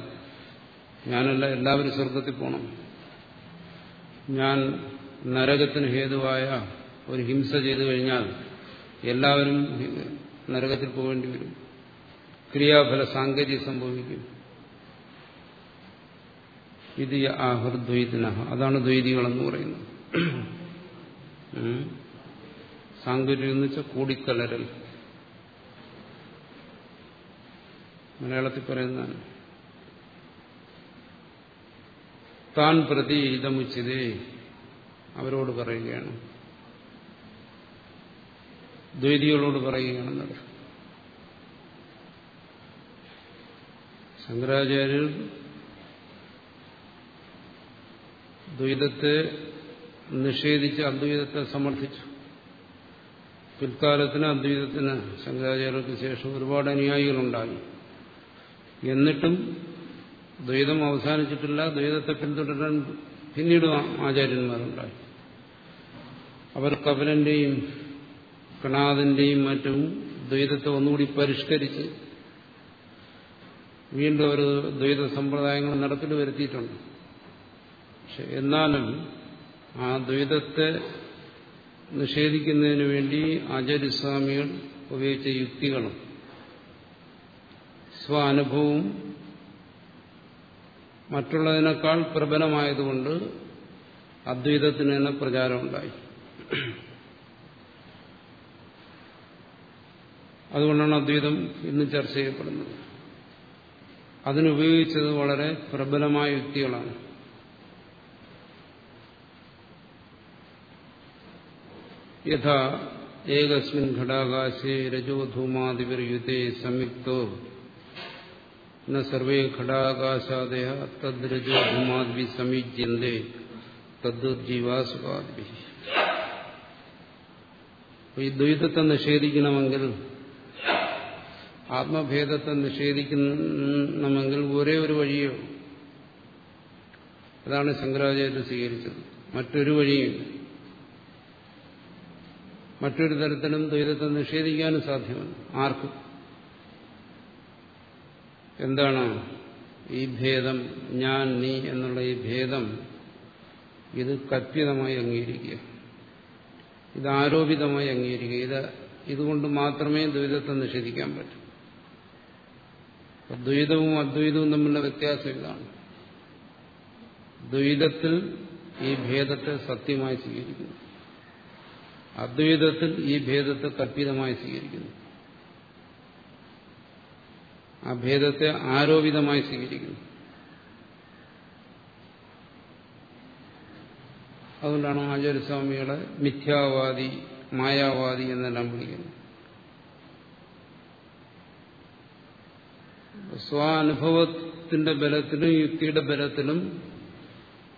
ഞാനല്ല എല്ലാവരും സ്വർഗത്തിൽ പോകണം ഞാൻ നരകത്തിന് ഹേതുവായ ഒരു ഹിംസ ചെയ്തു കഴിഞ്ഞാൽ എല്ലാവരും നരകത്തിൽ പോകേണ്ടി വരും. ക്രിയാഫല സാങ്കേതിക സംഭവിക്കും. ഇത് ആഹൃദ്വൈതിന അതാണ് ദ്വൈതികളെന്ന് പറയുന്നത്. സാങ്കര്യം എന്ന് വെച്ചാൽ കൂടിക്കലരൽ. മലയാളത്തിൽ പറയുന്നതാണ്. താൻ പ്രതി ഇതമുച്ചിതേ അവരോട് പറയുകയാണ്. ദ്വൈതികളോട് പറയുകയാണെന്നത് ശങ്കരാചാര്യർ ദ്വൈതത്തെ നിഷേധിച്ച് അദ്വൈതത്തെ സമർത്ഥിച്ചു. പിൽക്കാലത്തിന് അദ്വൈതത്തിന് ശങ്കരാചാര്യർക്ക് ശേഷം ഒരുപാട് അനുയായികളുണ്ടായി. എന്നിട്ടും ദ്വൈതം അവസാനിച്ചിട്ടില്ല ദ്വൈതത്തെ പിന്തുടരാൻ പിന്നീട് ആചാര്യന്മാരുണ്ടായി. അവർ കപിലന്റെയും കണാദിന്റെയും മറ്റും ദ്വൈതത്തെ ഒന്നുകൂടി പരിഷ്കരിച്ച് വീണ്ടും ഒരു ദ്വൈത സമ്പ്രദായങ്ങൾ നടപ്പിൽ വരുത്തിയിട്ടുണ്ട്. പക്ഷെ എന്നാലും ആ ദ്വൈതത്തെ നിഷേധിക്കുന്നതിന് വേണ്ടി ആചാര്യസ്വാമികൾ ഉപയോഗിച്ച യുക്തികളും സ്വാനുഭവവും മറ്റുള്ളതിനേക്കാൾ പ്രബലമായതുകൊണ്ട് അദ്വൈതത്തിന് തന്നെ പ്രചാരമുണ്ടായി. അതുകൊണ്ടാണ് അദ്വൈതം ഇന്ന് ചർച്ച ചെയ്യപ്പെടുന്നത്. അതിനുപയോഗിച്ചത് വളരെ പ്രബലമായ യുക്തികളാണ്. യഥാ ഏകസ്മിൻ ഘടാകാശേ രജോധൂമാതിപര്യുതേ സംയുക്തോ ന സർവേ ഘടാകാശാദയ തദ്രജോധൂമാദ്വി സമീജ്യന്തേ തദ്ജീവാസുഖാദ്വി ഈ ദ്വൈതത്തെ നിഷേധിക്കണമെങ്കിൽ ആത്മഭേദത്തെ നിഷേധിക്കണമെങ്കിൽ ഒരേ ഒരു വഴിയോ അതാണ് ശങ്കരാചാര്യ സ്വീകരിച്ചത്. മറ്റൊരു വഴിയും മറ്റൊരു തരത്തിലും ദ്വൈതത്തെ നിഷേധിക്കാനും സാധ്യമല്ല. ആർക്കും. എന്താണ് ഈ ഭേദം ഞാൻ നീ എന്നുള്ള ഈ ഭേദം ഇത് കല്പിതമായി അംഗീകരിക്കുക. ഇത് ആരോപിതമായി അംഗീകരിക്കുക. ഇത് ഇതുകൊണ്ട് മാത്രമേ ദ്വൈതത്തെ നിഷേധിക്കാൻ പറ്റൂ. ദ്വൈതവും അദ്വൈതവും തമ്മിലുള്ള വ്യത്യാസം ഇതാണ്. ദ്വൈതത്തിൽ ഈ ഭേദത്തെ സത്യമായി സ്വീകരിക്കുന്നു. അദ്വൈതത്തിൽ ഈ ഭേദത്തെ കല്പിതമായി സ്വീകരിക്കുന്നു. ആ ഭേദത്തെ ആരോപിതമായി സ്വീകരിക്കുന്നു. അതുകൊണ്ടാണ് ആചാര്യസ്വാമികളെ മിഥ്യാവാദി മായാവാദി എന്നെല്ലാം വിളിക്കുന്നത്. സ്വാനുഭവത്തിന്റെ ബലത്തിലും യുക്തിയുടെ ബലത്തിലും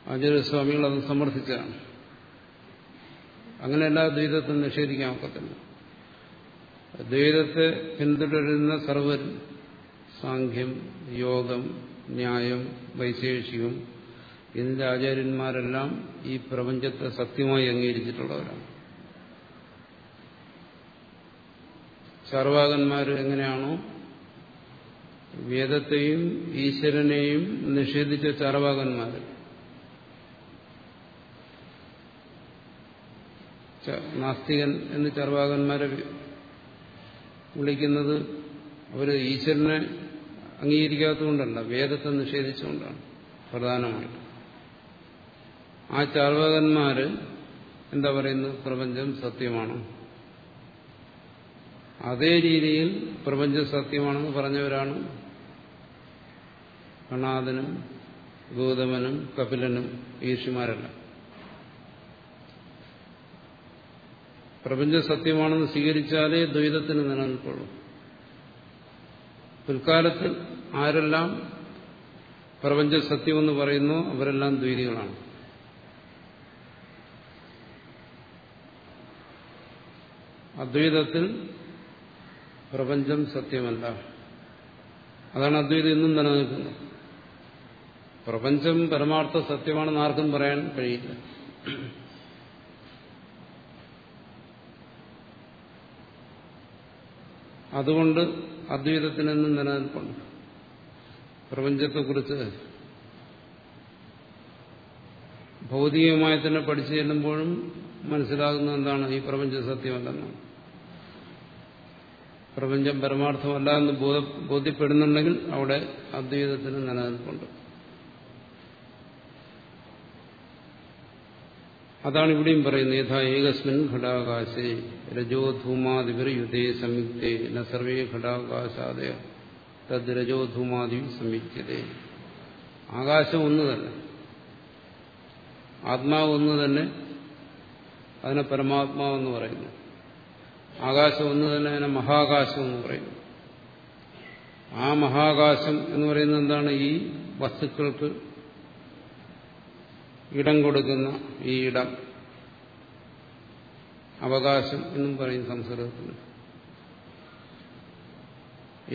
ആചാര്യസ്വാമികൾ അത് സമർത്ഥിച്ചതാണ്. അങ്ങനെയല്ല ദ്വൈതത്തും നിഷേധിക്കാൻ ഒക്കത്തില്ല. ദ്വൈതത്തെ പിന്തുടരുന്ന സർവരും സാഖ്യം യോഗം ന്യായം വൈശേഷികം. ഇതിന്റെ ആചാര്യന്മാരെല്ലാം ഈ പ്രപഞ്ചത്തെ സത്യമായി അംഗീകരിച്ചിട്ടുള്ളവരാണ്. ചാർവാകന്മാർ എങ്ങനെയാണോ വേദത്തെയും ഈശ്വരനെയും നിഷേധിച്ച ചാർവാകന്മാർ നാസ്തികൻ എന്ന് ചർവാകന്മാരെ വിളിക്കുന്നത് അവർ ഈശ്വരനെ അംഗീകരിക്കാത്തതുകൊണ്ടല്ല വേദത്തെ നിഷേധിച്ചുകൊണ്ടാണ് പ്രധാനമായിട്ട്. ആ ചാർവാകന്മാര് എന്താ പറയുന്നത്? പ്രപഞ്ചം സത്യമാണ്. അതേ രീതിയിൽ പ്രപഞ്ചം സത്യമാണെന്ന് പറഞ്ഞവരാണ് കണാദനും ഗൗതമനും കപിലനും ഈർഷിമാരെല്ലാം പ്രപഞ്ചം സത്യമാണെന്ന് സ്വീകരിച്ചാലേ ദ്വൈതത്തിന് നിലനിൽക്കുള്ളൂ പിൽക്കാലത്ത് ആരെല്ലാം പ്രപഞ്ച സത്യമെന്ന് പറയുന്നു അവരെല്ലാം ദ്വൈതികളാണ്. അദ്വൈതത്തിൽ പ്രപഞ്ചം സത്യമല്ല. അതാണ് അദ്വൈതം ഇന്നും നിലനിൽക്കുന്നത്. പ്രപഞ്ചം പരമാർത്ഥ സത്യമാണെന്ന് ആർക്കും പറയാൻ കഴിയില്ല. അതുകൊണ്ട് അദ്വൈതത്തിനെന്നും നിലനിൽപ്പുണ്ട്. പ്രപഞ്ചത്തെക്കുറിച്ച് ഭൗതികമായി തന്നെ പഠിച്ചു ചെല്ലുമ്പോഴും മനസ്സിലാകുന്ന എന്താണ് ഈ പ്രപഞ്ച സത്യമല്ലെന്നാണ് പ്രപഞ്ചം പരമാർത്ഥമല്ല എന്ന് ബോധ്യപ്പെടുന്നുണ്ടെങ്കിൽ അവിടെ അദ്വൈതത്തിന് നിലനിൽപ്പുണ്ട്. അതാണ് ഇവിടെയും പറയുന്നത്. യഥാ ഏകസ്മിൻ ഘടാകാശേ രജോ യുദ്ധേ സംയുക്തേ ന സർവേ ഘടാകാശാദയ തദ് രജോ ധൂമാതി സംയുക്തതേ ആകാശം ഒന്ന് തന്നെ. ആത്മാവ് ഒന്ന് തന്നെ അതിനെ പരമാത്മാവെന്ന് പറയുന്നു. ആകാശം ഒന്ന് തന്നെ അതിനെ മഹാകാശം എന്ന് പറയുന്നു. ആ മഹാകാശം എന്ന് പറയുന്നത് എന്താണ്? ഈ വസ്തുക്കൾക്ക് ഇടം കൊടുക്കുന്ന ഈ ഇടം. അവകാശം എന്നും പറയും സംസ്കൃതത്തിൽ.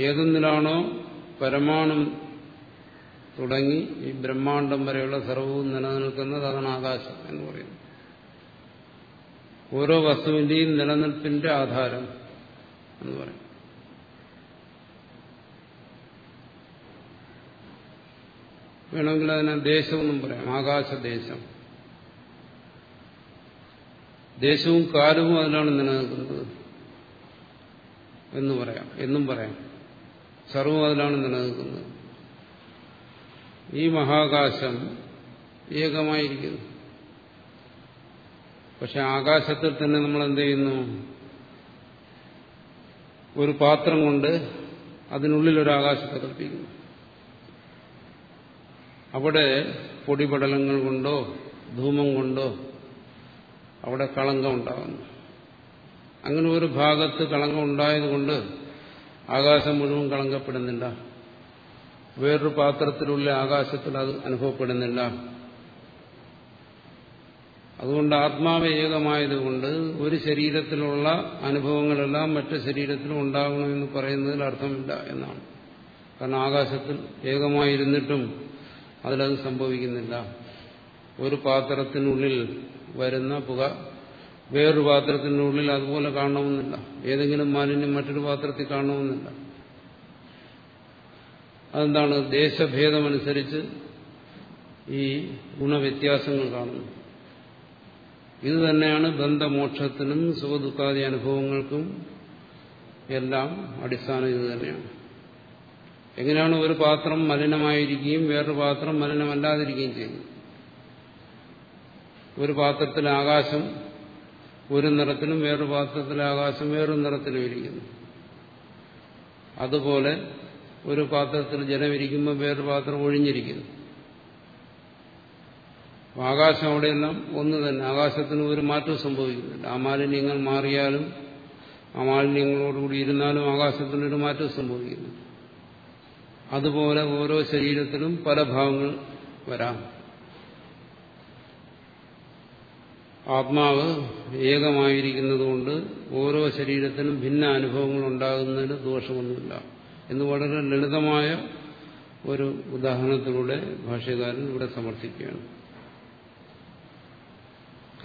ഏതൊന്നിലാണോ പരമാണു തുടങ്ങി ഈ ബ്രഹ്മാണ്ടം വരെയുള്ള സർവവും നിലനിൽക്കുന്നത് അതാണ് ആകാശം എന്ന് പറയുന്നത്. ഓരോ വസ്തുവിന്റെയും നിലനിൽപ്പിന്റെ ആധാരം എന്ന് പറയും. വേണമെങ്കിൽ അതിനെ ദേശമെന്നും പറയാം. ആകാശദേശം. ദേശവും കാലവും അതിലാണ് നിലനിൽക്കുന്നത് എന്ന് പറയാം. എന്നും പറയാം. സർവം അതിലാണ് നിലനിൽക്കുന്നത്. ഈ മഹാകാശം ഏകമായിരിക്കുന്നു. പക്ഷെ ആകാശത്തിൽ തന്നെ നമ്മൾ എന്ത് ചെയ്യുന്നു ഒരു പാത്രം കൊണ്ട് അതിനുള്ളിൽ ഒരു ആകാശത്തെ കൽപ്പിക്കുന്നു. അവിടെ പൊടിപടലങ്ങൾ കൊണ്ടോ ധൂമം കൊണ്ടോ അവിടെ കളങ്കം ഉണ്ടാകുന്നു അങ്ങനെ ഒരു ഭാഗത്ത് കളങ്കം ഉണ്ടായതുകൊണ്ട് ആകാശം മുഴുവൻ കളങ്കപ്പെടുന്നില്ല. വേറൊരു പാത്രത്തിലുള്ള ആകാശത്തിൽ അത് അനുഭവപ്പെടുന്നില്ല. അതുകൊണ്ട് ആത്മാവ് ഏകമായതുകൊണ്ട് ഒരു ശരീരത്തിലുള്ള അനുഭവങ്ങളെല്ലാം മറ്റു ശരീരത്തിലും ഉണ്ടാകണമെന്ന് പറയുന്നതിൽ അർത്ഥമില്ല എന്നാണ്. കാരണം ആകാശത്തിൽ ഏകമായിരുന്നിട്ടും അതിലത് സംഭവിക്കുന്നില്ല. ഒരു പാത്രത്തിനുള്ളിൽ വരുന്ന പുക വേറൊരു പാത്രത്തിനുള്ളിൽ അതുപോലെ കാണണമെന്നില്ല. ഏതെങ്കിലും മാലിന്യം മറ്റൊരു പാത്രത്തിൽ കാണണമെന്നില്ല. അതെന്താണ്? ദേശഭേദമനുസരിച്ച് ഈ ഗുണവ്യത്യാസങ്ങൾ കാണുന്നു. ഇത് തന്നെയാണ് ബന്ധമോക്ഷത്തിനും സുഖദുഃഖാദി അനുഭവങ്ങൾക്കും എല്ലാം അടിസ്ഥാനം ഇത് തന്നെയാണ്. എങ്ങനെയാണ് ഒരു പാത്രം മലിനമായിരിക്കുകയും വേറൊരു പാത്രം മലിനമല്ലാതിരിക്കുകയും ചെയ്യുന്നത്? ഒരു പാത്രത്തിൽ ആകാശം ഒരു നിറത്തിലും വേറൊരു പാത്രത്തിൽ ആകാശം വേറൊരു നിറത്തിലും ഇരിക്കുന്നു. അതുപോലെ ഒരു പാത്രത്തിൽ ജലം ഇരിക്കുമ്പോൾ വേറൊരു പാത്രം ഒഴിഞ്ഞിരിക്കുന്നു. ആകാശം അവിടെയെല്ലാം ഒന്ന് തന്നെ. ആകാശത്തിന് ഒരു മാറ്റം സംഭവിക്കുന്നില്ല. ആ മാലിന്യങ്ങൾ മാറിയാലും ആ മാലിന്യങ്ങളോടുകൂടി ഇരുന്നാലും ആകാശത്തിനൊരു മാറ്റം സംഭവിക്കുന്നു അതുപോലെ ഓരോ ശരീരത്തിലും പല ഭാവങ്ങൾ വരാം. ആത്മാവ് ഏകമായിരിക്കുന്നതുകൊണ്ട് ഓരോ ശരീരത്തിനും ഭിന്ന അനുഭവങ്ങൾ ഉണ്ടാകുന്നതിന് ദോഷമൊന്നുമില്ല എന്ന് വളരെ ലളിതമായ ഒരു ഉദാഹരണത്തിലൂടെ ഭാഷ്യകാരൻ ഇവിടെ സമർത്ഥിക്കുകയാണ്.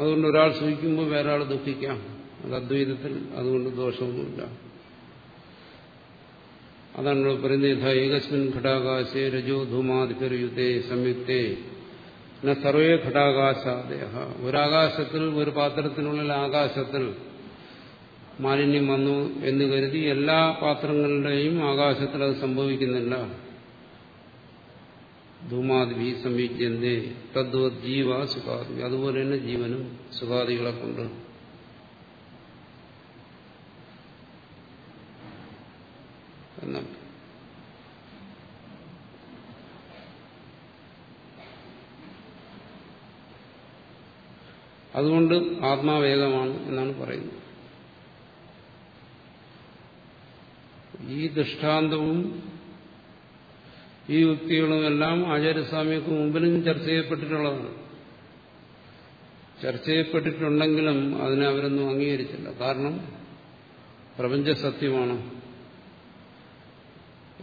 അതുകൊണ്ട് ഒരാൾ സുഖിക്കുമ്പോൾ വേറെ ആൾ ദുഃഖിക്കാം. അത് അദ്വൈതത്തിൽ അതുകൊണ്ട് ദോഷമൊന്നുമില്ല. അതാണ് ഇവിടെ പറയുന്നത് ഏകസ്മിൻ ഘടാകാശേ രജോ ധൂമാതിപര്യുദ്ധേ സംയുക്തേ. പിന്നെ സർവേ ഘടാകാശാദയ ഒരാകാശത്തിൽ ഒരു പാത്രത്തിനുള്ളിൽ ആകാശത്തിൽ മാലിന്യം വന്നു എന്ന് കരുതി എല്ലാ പാത്രങ്ങളുടെയും ആകാശത്തിൽ അത് സംഭവിക്കുന്നില്ല. ധൂമാദിവി സംയുജ്യന്തേ. തദ്വത് ജീവ സുഖാദി. അതുപോലെ തന്നെ ജീവനും സുഖാദികളെ കൊണ്ട് എന്നാണ് അതുകൊണ്ട് ആത്മാവേഗമാണ് എന്നാണ് പറയുന്നത്. ഈ ദൃഷ്ടാന്തവും ഈ യുക്തികളും എല്ലാം ആചാര്യസ്വാമിക്ക് മുമ്പിലും ചർച്ച ചെയ്യപ്പെട്ടിട്ടുള്ളതാണ്. ചർച്ച ചെയ്യപ്പെട്ടിട്ടുണ്ടെങ്കിലും അതിനെ അവരൊന്നും അംഗീകരിച്ചില്ല. കാരണം പ്രപഞ്ച സത്യമാണ്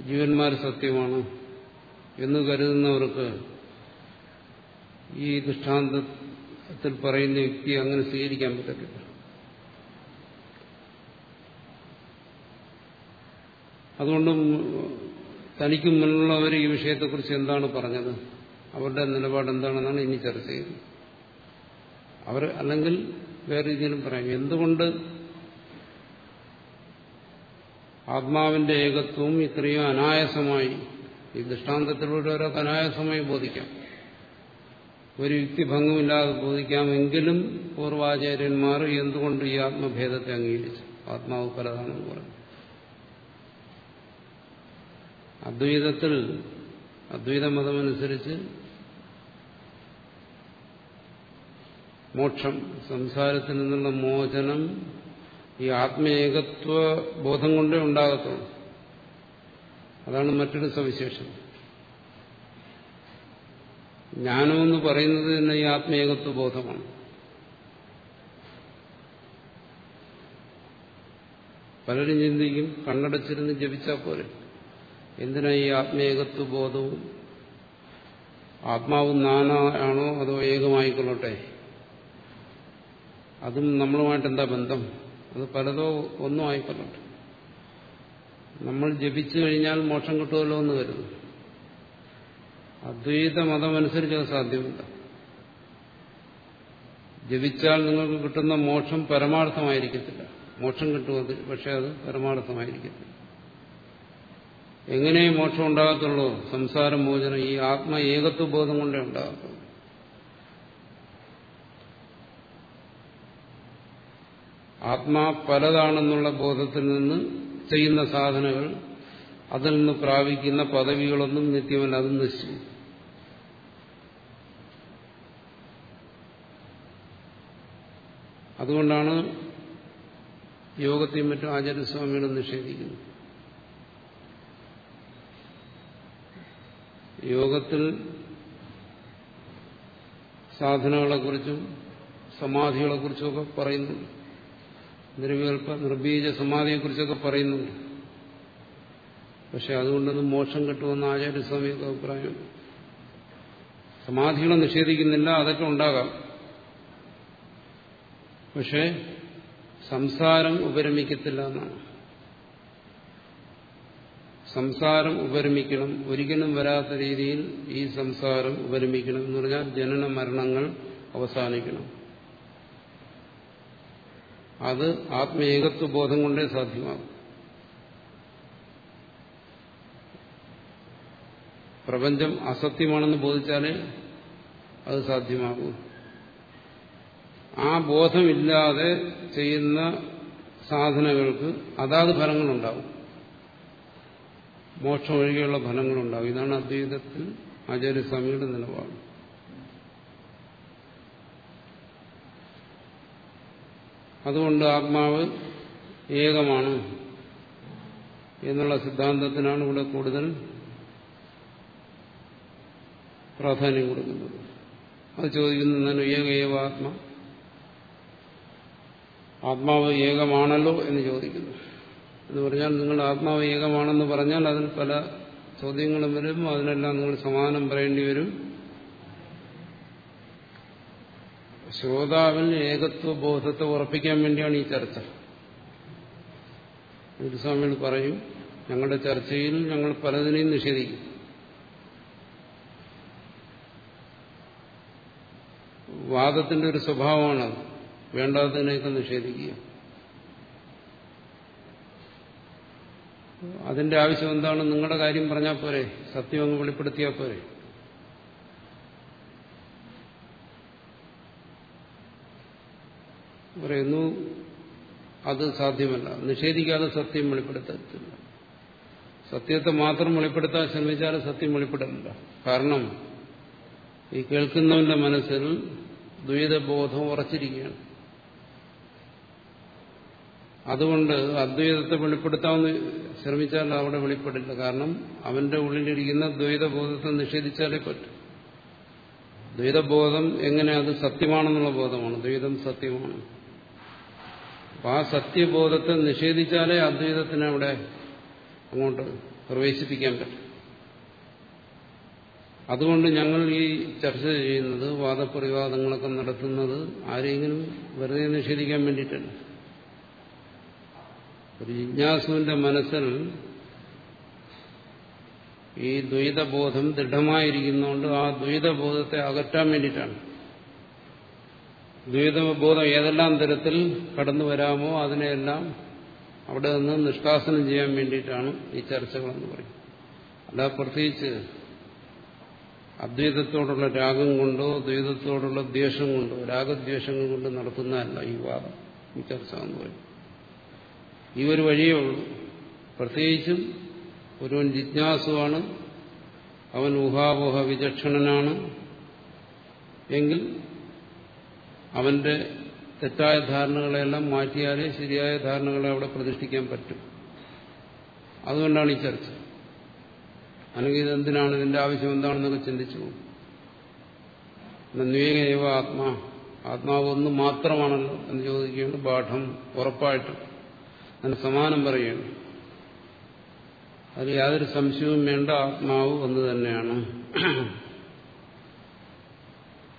ജീവന്മാർ സത്യമാണ് എന്ന് കരുതുന്നവർക്ക് ഈ ദൃഷ്ടാന്തത്തിൽ പറയുന്ന യുക്തി അങ്ങനെ സ്വീകരിക്കാൻ പറ്റത്തില്ല. അതുകൊണ്ട് തനിക്ക് മുന്നിലുള്ളവർ ഈ വിഷയത്തെക്കുറിച്ച് എന്താണ് പറഞ്ഞത്? അവരുടെ നിലപാട് എന്താണെന്നാണ് ഇനി ചർച്ച ചെയ്യുന്നത്. അവർ അല്ലെങ്കിൽ വേറെ രീതിയിലും പറയാം. എന്തുകൊണ്ട് ആത്മാവിന്റെ ഏകത്വവും ഇത്രയും അനായാസമായി ഈ ദൃഷ്ടാന്തത്തിലൂടെ ഒരാൾക്ക് അനായാസമായി ബോധിക്കാം. ഒരു യുക്തിഭംഗമില്ലാതെ ബോധിക്കാമെങ്കിലും പൂർവാചാര്യന്മാർ എന്തുകൊണ്ട് ഈ ആത്മഭേദത്തെ അംഗീകരിച്ചു? ആത്മാവ് പലതാണെന്ന് പറഞ്ഞു. അദ്വൈതത്തിൽ അദ്വൈത മതമനുസരിച്ച് മോക്ഷം സംസാരത്തിൽ നിന്നുള്ള മോചനം ഈ ആത്മേകത്വ ബോധം കൊണ്ടേ ഉണ്ടാകത്തുള്ളൂ. അതാണ് മറ്റൊരു സവിശേഷം ജ്ഞാനമെന്ന് പറയുന്നത് തന്നെ ഈ ആത്മേകത്വ ബോധമാണ്. പലരും ചിന്തിക്കും കണ്ണടച്ചിരുന്ന് ജപിച്ചാൽ പോലെ എന്തിനാ ഈ ആത്മേകത്വ ബോധവും? ആത്മാവ് നാനാണോ അതോ ഏകമായിക്കൊള്ളട്ടെ? അതും നമ്മളുമായിട്ട് എന്താ ബന്ധം? അത് പലതോ ഒന്നും ആയിക്കൊള്ളട്ടെ. നമ്മൾ ജപിച്ചു കഴിഞ്ഞാൽ മോക്ഷം കിട്ടുമല്ലോ എന്ന് കരുതും അദ്വൈത മതമനുസരിച്ച് അത് സാധ്യമല്ല. ജപിച്ചാൽ നിങ്ങൾക്ക് കിട്ടുന്ന മോക്ഷം പരമാർത്ഥമായിരിക്കത്തില്ല. മോക്ഷം കിട്ടുമത് പക്ഷെ അത് പരമാർത്ഥമായിരിക്കത്തില്ല. എങ്ങനെ മോക്ഷം ഉണ്ടാകത്തുള്ളൂ. സംസാരമോചനം ഈ ആത്മ ഏകത്വബോധം കൊണ്ടേ ഉണ്ടാകത്തുള്ളൂ. ആത്മാ പലതാണെന്നുള്ള ബോധത്തിൽ നിന്ന് ചെയ്യുന്ന സാധനകൾ അതിൽ നിന്ന് പ്രാപിക്കുന്ന പദവികളൊന്നും നിത്യമല്ല അതും നശിച്ചു അതുകൊണ്ടാണ് യോഗത്തെയും മറ്റും ആചാര്യസ്വാമികളും നിഷേധിക്കുന്നത്. യോഗത്തിൽ സാധനകളെക്കുറിച്ചും സമാധികളെക്കുറിച്ചുമൊക്കെ പറയുന്നുണ്ട് നിർവികൽപ്പ നിർബീജ സമാധിയെക്കുറിച്ചൊക്കെ പറയുന്നുണ്ട്. പക്ഷെ അതുകൊണ്ടൊന്നും മോക്ഷം കിട്ടുമെന്ന് ആചാര്യസ്വാമിയുടെ അഭിപ്രായം. സമാധികളെ നിഷേധിക്കുന്നില്ല അതൊക്കെ ഉണ്ടാകാം. പക്ഷെ സംസാരം ഉപരമിക്കത്തില്ല എന്നാണ്. സംസാരം ഉപരമിക്കണം. ഒരിക്കലും വരാത്ത രീതിയിൽ ഈ സംസാരം ഉപരമിക്കണം എന്ന് പറഞ്ഞാൽ ജനന മരണങ്ങൾ അവസാനിക്കണം. അത് ആത്മേകത്വ ബോധം കൊണ്ടേ സാധ്യമാകും. പ്രപഞ്ചം അസത്യമാണെന്ന് ബോധിച്ചാലേ അത് സാധ്യമാകൂ. ആ ബോധമില്ലാതെ ചെയ്യുന്ന സാധനകൾക്ക് അതാത് ഫലങ്ങളുണ്ടാവും. മോക്ഷം ഒഴികെയുള്ള ഫലങ്ങളുണ്ടാവും. ഇതാണ് അദ്വൈതത്തിൽ ആചാര്യസ്വാമിയുടെ നിലപാട്. അതുകൊണ്ട് ആത്മാവ് ഏകമാണ് എന്നുള്ള സിദ്ധാന്തത്തിനാണ് ഇവിടെ കൂടുതൽ പ്രാധാന്യം കൊടുക്കുന്നത്. അത് ചോദിക്കുന്നതിന് ഏക ഏവ ആത്മ? ആത്മാവ് ഏകമാണല്ലോ എന്ന് ചോദിക്കുന്നു. എന്ന് പറഞ്ഞാൽ നിങ്ങൾ ആത്മാവ് ഏകമാണെന്ന് പറഞ്ഞാൽ അതിന് പല ചോദ്യങ്ങളും വരും അതിനെല്ലാം നിങ്ങൾ സമാനം പറയേണ്ടി വരും. ശ്രോതാവിൽ ഏകത്വ ബോധത്തെ ഉറപ്പിക്കാൻ വേണ്ടിയാണ് ഈ ചർച്ച. ഗുരുസ്വാമികൾ പറയും ഞങ്ങളുടെ ചർച്ചയിൽ ഞങ്ങൾ പലതിനെയും നിഷേധിക്കും. വാദത്തിന്റെ ഒരു സ്വഭാവമാണത് വേണ്ടാത്തതിനെയൊക്കെ നിഷേധിക്കുക. അതിന്റെ ആവശ്യം എന്താണ്? നിങ്ങളുടെ കാര്യം പറഞ്ഞാൽ പോരെ. സത്യം അങ്ങ് വെളിപ്പെടുത്തിയാൽ പോരെ. പറയുന്നു അത് സാധ്യമല്ല. നിഷേധിക്കാതെ സത്യം വെളിപ്പെടുത്തത്തില്ല സത്യത്തെ മാത്രം വെളിപ്പെടുത്താൻ ശ്രമിച്ചാൽ സത്യം വെളിപ്പെടില്ല കാരണം ഈ കേൾക്കുന്നവന്റെ മനസ്സിൽ ദ്വൈതബോധം ഉറച്ചിരിക്കുകയാണ്. അതുകൊണ്ട് അദ്വൈതത്തെ വെളിപ്പെടുത്താമെന്ന് ശ്രമിച്ചാൽ അവിടെ വെളിപ്പെടില്ല. കാരണം അവന്റെ ഉള്ളിലിരിക്കുന്ന ദ്വൈതബോധത്തെ നിഷേധിച്ചാലേ പറ്റും. ദ്വൈതബോധം എങ്ങനെ അത് സത്യമാണെന്നുള്ള ബോധമാണ്. ദ്വൈതം സത്യമാണ്. അപ്പൊ ആ സത്യബോധത്തെ നിഷേധിച്ചാലേ അദ്വൈതത്തിന് അവിടെ അങ്ങോട്ട് പ്രവേശിപ്പിക്കാൻ പറ്റും. അതുകൊണ്ട് ഞങ്ങൾ ഈ ചർച്ച ചെയ്യുന്നത് വാദപ്രതിവാദങ്ങളൊക്കെ നടത്തുന്നത് ആരെങ്കിലും വെറുതെ നിഷേധിക്കാൻ വേണ്ടിയിട്ടല്ല. ഒരു ജിജ്ഞാസുവിന്റെ മനസ്സിൽ ഈ ദ്വൈതബോധം ദൃഢമായിരിക്കുന്നതുകൊണ്ട് ആ ദ്വൈതബോധത്തെ അകറ്റാൻ വേണ്ടിയിട്ടാണ്. ദ്വൈതബോധം ഏതെല്ലാം തരത്തിൽ കടന്നു വരാമോ അതിനെയെല്ലാം അവിടെ നിന്ന് നിഷ്കാസനം ചെയ്യാൻ വേണ്ടിയിട്ടാണ് ഈ ചർച്ചകളെന്ന് പറയും അല്ല പ്രത്യേകിച്ച് അദ്വൈതത്തോടുള്ള രാഗം കൊണ്ടോ ദ്വൈതത്തോടുള്ള ദ്വേഷം കൊണ്ടോ രാഗദ്വേഷങ്ങൾ കൊണ്ട് നടത്തുന്നതല്ല ഈ വാദം ഈ ചർച്ച എന്ന് പറയും ഈ ഒരു വഴിയേ ഉള്ളൂ. പ്രത്യേകിച്ചും ഒരുവൻ ജിജ്ഞാസുവാണ് അവൻ ഊഹാപോഹ വിചക്ഷണനാണ്. എങ്കിൽ അവന്റെ തെറ്റായ ധാരണകളെല്ലാം മാറ്റിയാലേ ശരിയായ ധാരണകളെ അവിടെ പ്രതിഷ്ഠിക്കാൻ പറ്റും. അതുകൊണ്ടാണ് ഈ ചർച്ച. അല്ലെങ്കിൽ ഇതെന്തിനാണ് ഇതിന്റെ ആവശ്യം എന്താണെന്നൊക്കെ ചിന്തിച്ചു പോകും. ആത്മാ? ആത്മാവ് ഒന്ന് മാത്രമാണല്ലോ എന്ന് ചോദിക്കുകയാണ്. പാഠം ഉറപ്പായിട്ട് അതിന് സമാനം പറയുകയാണ്. അതിൽ യാതൊരു സംശയവും വേണ്ട ആത്മാവ് ഒന്ന് തന്നെയാണ്.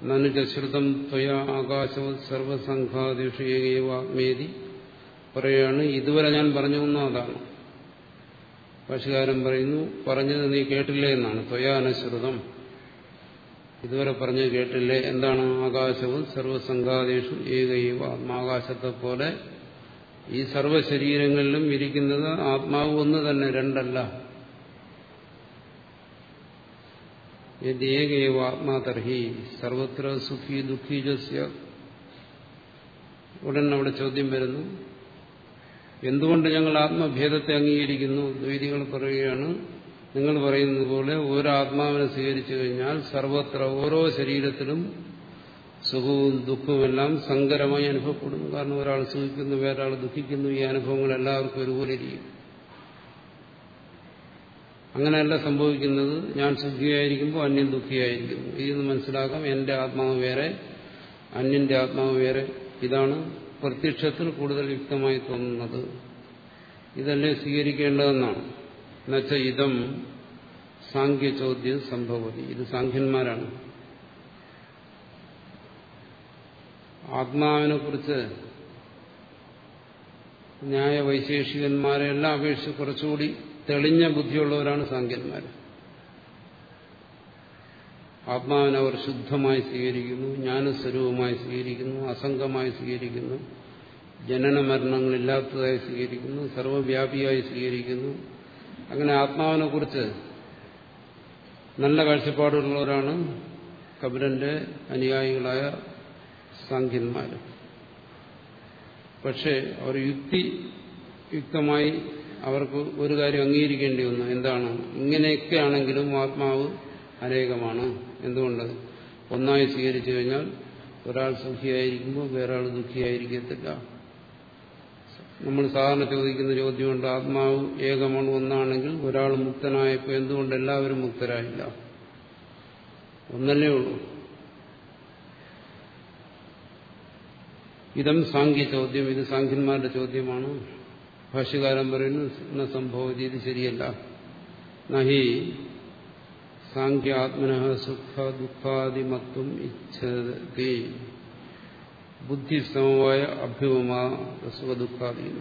നനുചശ്രുതം ത്വയ ആകാശവ സർവസംഘാദിഷു ഏകൈവ ആത്മേതി പറയുകയാണ് ഇതുവരെ ഞാൻ പറഞ്ഞു ഒന്നും അതാണ് ഭാഷകാരൻ പറയുന്നു പറഞ്ഞത് നീ കേട്ടില്ലേ എന്നാണ്. ത്വയാനുശ്രുതം ഇതുവരെ പറഞ്ഞ് കേട്ടില്ലേ? എന്താണ്? ആകാശവും സർവസംഘാദേശു ഏകൈവ ആത്മാകാശത്തെ പോലെ ഈ സർവശരീരങ്ങളിലും ഇരിക്കുന്നത് ആത്മാവ് ഒന്ന് തന്നെ രണ്ടല്ല. ഏകൈവ ആത്മാ തർഹി സർവത്ര സുഖി ദുഃഖി ജസ്യ. ഉടൻ അവിടെ ചോദ്യം വരുന്നു. എന്തുകൊണ്ട് ഞങ്ങൾ ആത്മഭേദത്തെ അംഗീകരിക്കുന്നു? ദ്വൈതികൾ പറയുകയാണ് നിങ്ങൾ പറയുന്നത് പോലെ ഓരോ ആത്മാവിനെ സ്വീകരിച്ചു കഴിഞ്ഞാൽ സർവത്ര ഓരോ ശരീരത്തിലും സുഖവും ദുഃഖവുമെല്ലാം സങ്കരമായി അനുഭവപ്പെടുന്നു. കാരണം ഒരാൾ സുഖിക്കുന്നു വേറൊരാൾ ദുഃഖിക്കുന്നു. ഈ അനുഭവങ്ങൾ എല്ലാവർക്കും ഒരുപോലെ ഇരിക്കും. അങ്ങനെയല്ല സംഭവിക്കുന്നത്. ഞാൻ സുഖിയായിരിക്കുമ്പോൾ അന്യൻ ദുഃഖിയായിരിക്കുന്നു ഇതെന്ന് മനസ്സിലാക്കാം. എന്റെ ആത്മാവ് വേറെ അന്യന്റെ ആത്മാവ് വേറെ. ഇതാണ് പ്രത്യക്ഷത്തിൽ കൂടുതൽ യുക്തമായി തോന്നുന്നത്. ഇതല്ലേ സ്വീകരിക്കേണ്ടതെന്നാണ്. എന്നുവെച്ച ഇതം സാഖ്യ ചോദ്യം സംഭവതി. ഇത് സാഖ്യന്മാരാണ്. ആത്മാവിനെ കുറിച്ച് ന്യായ വൈശേഷികന്മാരെല്ലാം അപേക്ഷിച്ച് കുറച്ചുകൂടി തെളിഞ്ഞ ബുദ്ധിയുള്ളവരാണ് സാങ്കന്മാർ ആത്മാവിനെ അവർ ശുദ്ധമായി സ്വീകരിക്കുന്നു ജ്ഞാനസ്വരൂപമായി സ്വീകരിക്കുന്നു അസംഗമായി സ്വീകരിക്കുന്നു ജനന മരണങ്ങളില്ലാത്തതായി സ്വീകരിക്കുന്നു സർവവ്യാപിയായി സ്വീകരിക്കുന്നു. അങ്ങനെ ആത്മാവിനെ കുറിച്ച് നല്ല കാഴ്ചപ്പാടുള്ളവരാണ് കപിലന്റെ അനുയായികളായ സാഖ്യന്മാർ പക്ഷേ അവർ യുക്തി യുക്തമായി അവർക്ക് ഒരു കാര്യം അംഗീകരിക്കേണ്ടി വന്നു. എന്താണ്? ഇങ്ങനെയൊക്കെ ആണെങ്കിലും ആത്മാവ് അനേകമാണ്. എന്തുകൊണ്ട്? ഒന്നായി സ്വീകരിച്ചു കഴിഞ്ഞാൽ ഒരാൾ സുഖിയായിരിക്കുമ്പോൾ ആൾ ദുഃഖിയായിരിക്കത്തില്ല. നമ്മൾ സാധാരണ ചോദിക്കുന്ന ചോദ്യമുണ്ട് ആത്മാവ് ഏകമാണ് ഒന്നാണെങ്കിൽ ഒരാൾ മുക്തനായപ്പോൾ എന്തുകൊണ്ട് എല്ലാവരും മുക്തരായില്ല? ഒന്നല്ലേ ഉള്ളൂ. ഇതം സാഖ്യ ചോദ്യം. ഇത് സാഖ്യന്മാരുടെ ചോദ്യമാണ്. ഭാഷ്യകാരൻ പറയുന്നു സംഭവം ഇത് ശരിയല്ല. നഹി സാഖ്യാത്മന സുഖ ദുഃഖാദിമത്വം ഇച്ഛതി ബുദ്ധിസമമായ അഭ്യുപമാ സുഖദുഃഖാദീന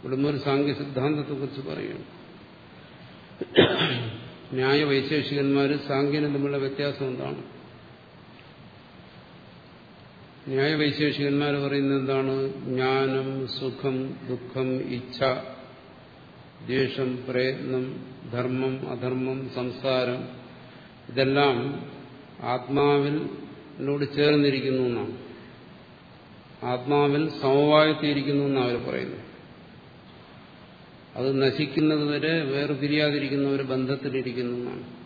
ഇവിടുന്ന് ഒരു സാങ്കേ സിദ്ധാന്തത്തെ കുറിച്ച് പറയുന്നു. ന്യായ വൈശേഷികന്മാർ സാഖ്യനും തമ്മിലുള്ള വ്യത്യാസം എന്താണ്? ന്യായ വൈശേഷികന്മാർ പറയുന്നത് എന്താണ്? ജ്ഞാനം സുഖം ദുഃഖം ഇച്ഛ ദ്വേഷം പ്രയത്നം ധർമ്മം അധർമ്മം സംസാരം. ഇതെല്ലാം ആത്മാവിനോട് ചേർന്നിരിക്കുന്നു എന്നാണ്. ആത്മാവിൽ സമവായത്തിയിരിക്കുന്നു എന്നാണ് അവർ പറയുന്നത്. അത് നശിക്കുന്നതുവരെ വരെ വേർപിരിയാതിരിക്കുന്ന ഒരു ബന്ധത്തിലിരിക്കുന്നു എന്നാണ്.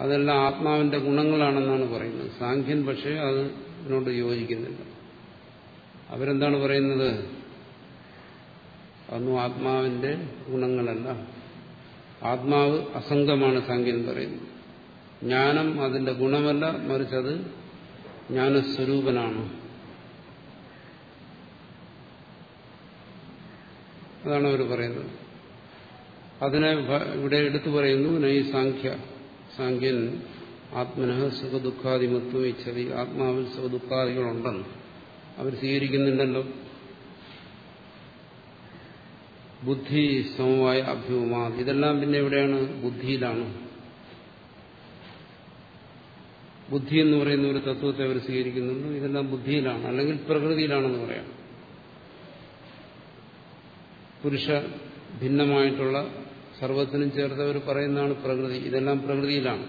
അതെല്ലാം ആത്മാവിന്റെ ഗുണങ്ങളാണെന്നാണ് പറയുന്നത്. സാഖ്യൻ പക്ഷേ അത് ഇതിനോട് യോജിക്കുന്നില്ല. അവരെന്താണ് പറയുന്നത്? അതൊന്നും ആത്മാവിന്റെ ഗുണങ്ങളല്ല. ആത്മാവ് അസംഗമാണ് സാഖ്യൻ പറയുന്നത്. ജ്ഞാനം അതിന്റെ ഗുണമല്ല മറിച്ച് അത് ജ്ഞാനസ്വരൂപനാണ്. അതാണ് അവർ പറയുന്നത്. അതിനെ ഇവിടെ എടുത്തു പറയുന്നു നൈ സാഖ്യ. സാഖ്യൻ ആത്മന സുഖദുഃഖാദിമത്വം ഇച്ഛതി. ആത്മാവിൽ സുഖദുഃഖാദികളുണ്ടെന്ന് അവർ സ്വീകരിക്കുന്നുണ്ടല്ലോ. ബുദ്ധി സമവായ അഭ്യൂമാ ഇതെല്ലാം പിന്നെ എവിടെയാണ്? ബുദ്ധിയിലാണ്. ബുദ്ധി എന്ന് പറയുന്ന ഒരു തത്വത്തെ അവർ സ്വീകരിക്കുന്നുണ്ട്. ഇതെല്ലാം ബുദ്ധിയിലാണ്. അല്ലെങ്കിൽ പ്രകൃതിയിലാണെന്ന് പറയാം. പുരുഷ ഭിന്നമായിട്ടുള്ള സർവത്തിനും ചേർത്തവർ പറയുന്നതാണ് പ്രകൃതി. ഇതെല്ലാം പ്രകൃതിയിലാണ്.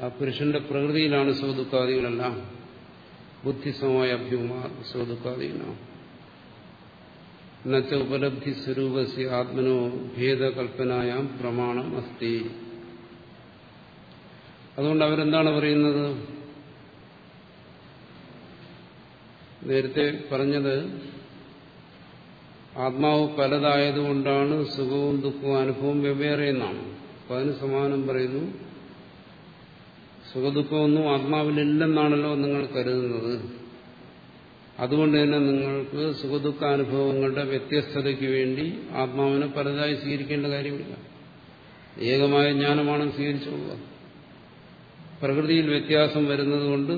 ആ പുരുഷന്റെ പ്രകൃതിയിലാണ് സ്വദുഃഖാദികളെല്ലാം. ബുദ്ധിസമമായ അഭ്യുമാർ സ്വദുഃഖാദികളാണ്. എന്നുവെച്ച ഉപലബ്ധി സ്വരൂപസ്യ ആത്മനോ ഭേദകൽപ്പനായാം പ്രമാണം അസ്തി. അതുകൊണ്ട് അവരെന്താണ് പറയുന്നത്? നേരത്തെ പറഞ്ഞത് ആത്മാവ് പലതായതുകൊണ്ടാണ് സുഖവും ദുഃഖവും അനുഭവം വെവ്വേറെ എന്നാണ്. അപ്പൊ അതിന് സമാനം പറയുന്നു സുഖദുഃഖമൊന്നും ആത്മാവിലില്ലെന്നാണല്ലോ നിങ്ങൾ കരുതുന്നത്. അതുകൊണ്ട് തന്നെ നിങ്ങൾക്ക് സുഖദുഃഖാനുഭവങ്ങളുടെ വ്യത്യസ്തതയ്ക്ക് വേണ്ടി ആത്മാവിനെ പലതായി സ്വീകരിക്കേണ്ട കാര്യമില്ല. ഏകമായ ജ്ഞാനമാണ് സ്വീകരിച്ചുകൊള്ളുക. പ്രകൃതിയിൽ വ്യത്യാസം വരുന്നതുകൊണ്ട്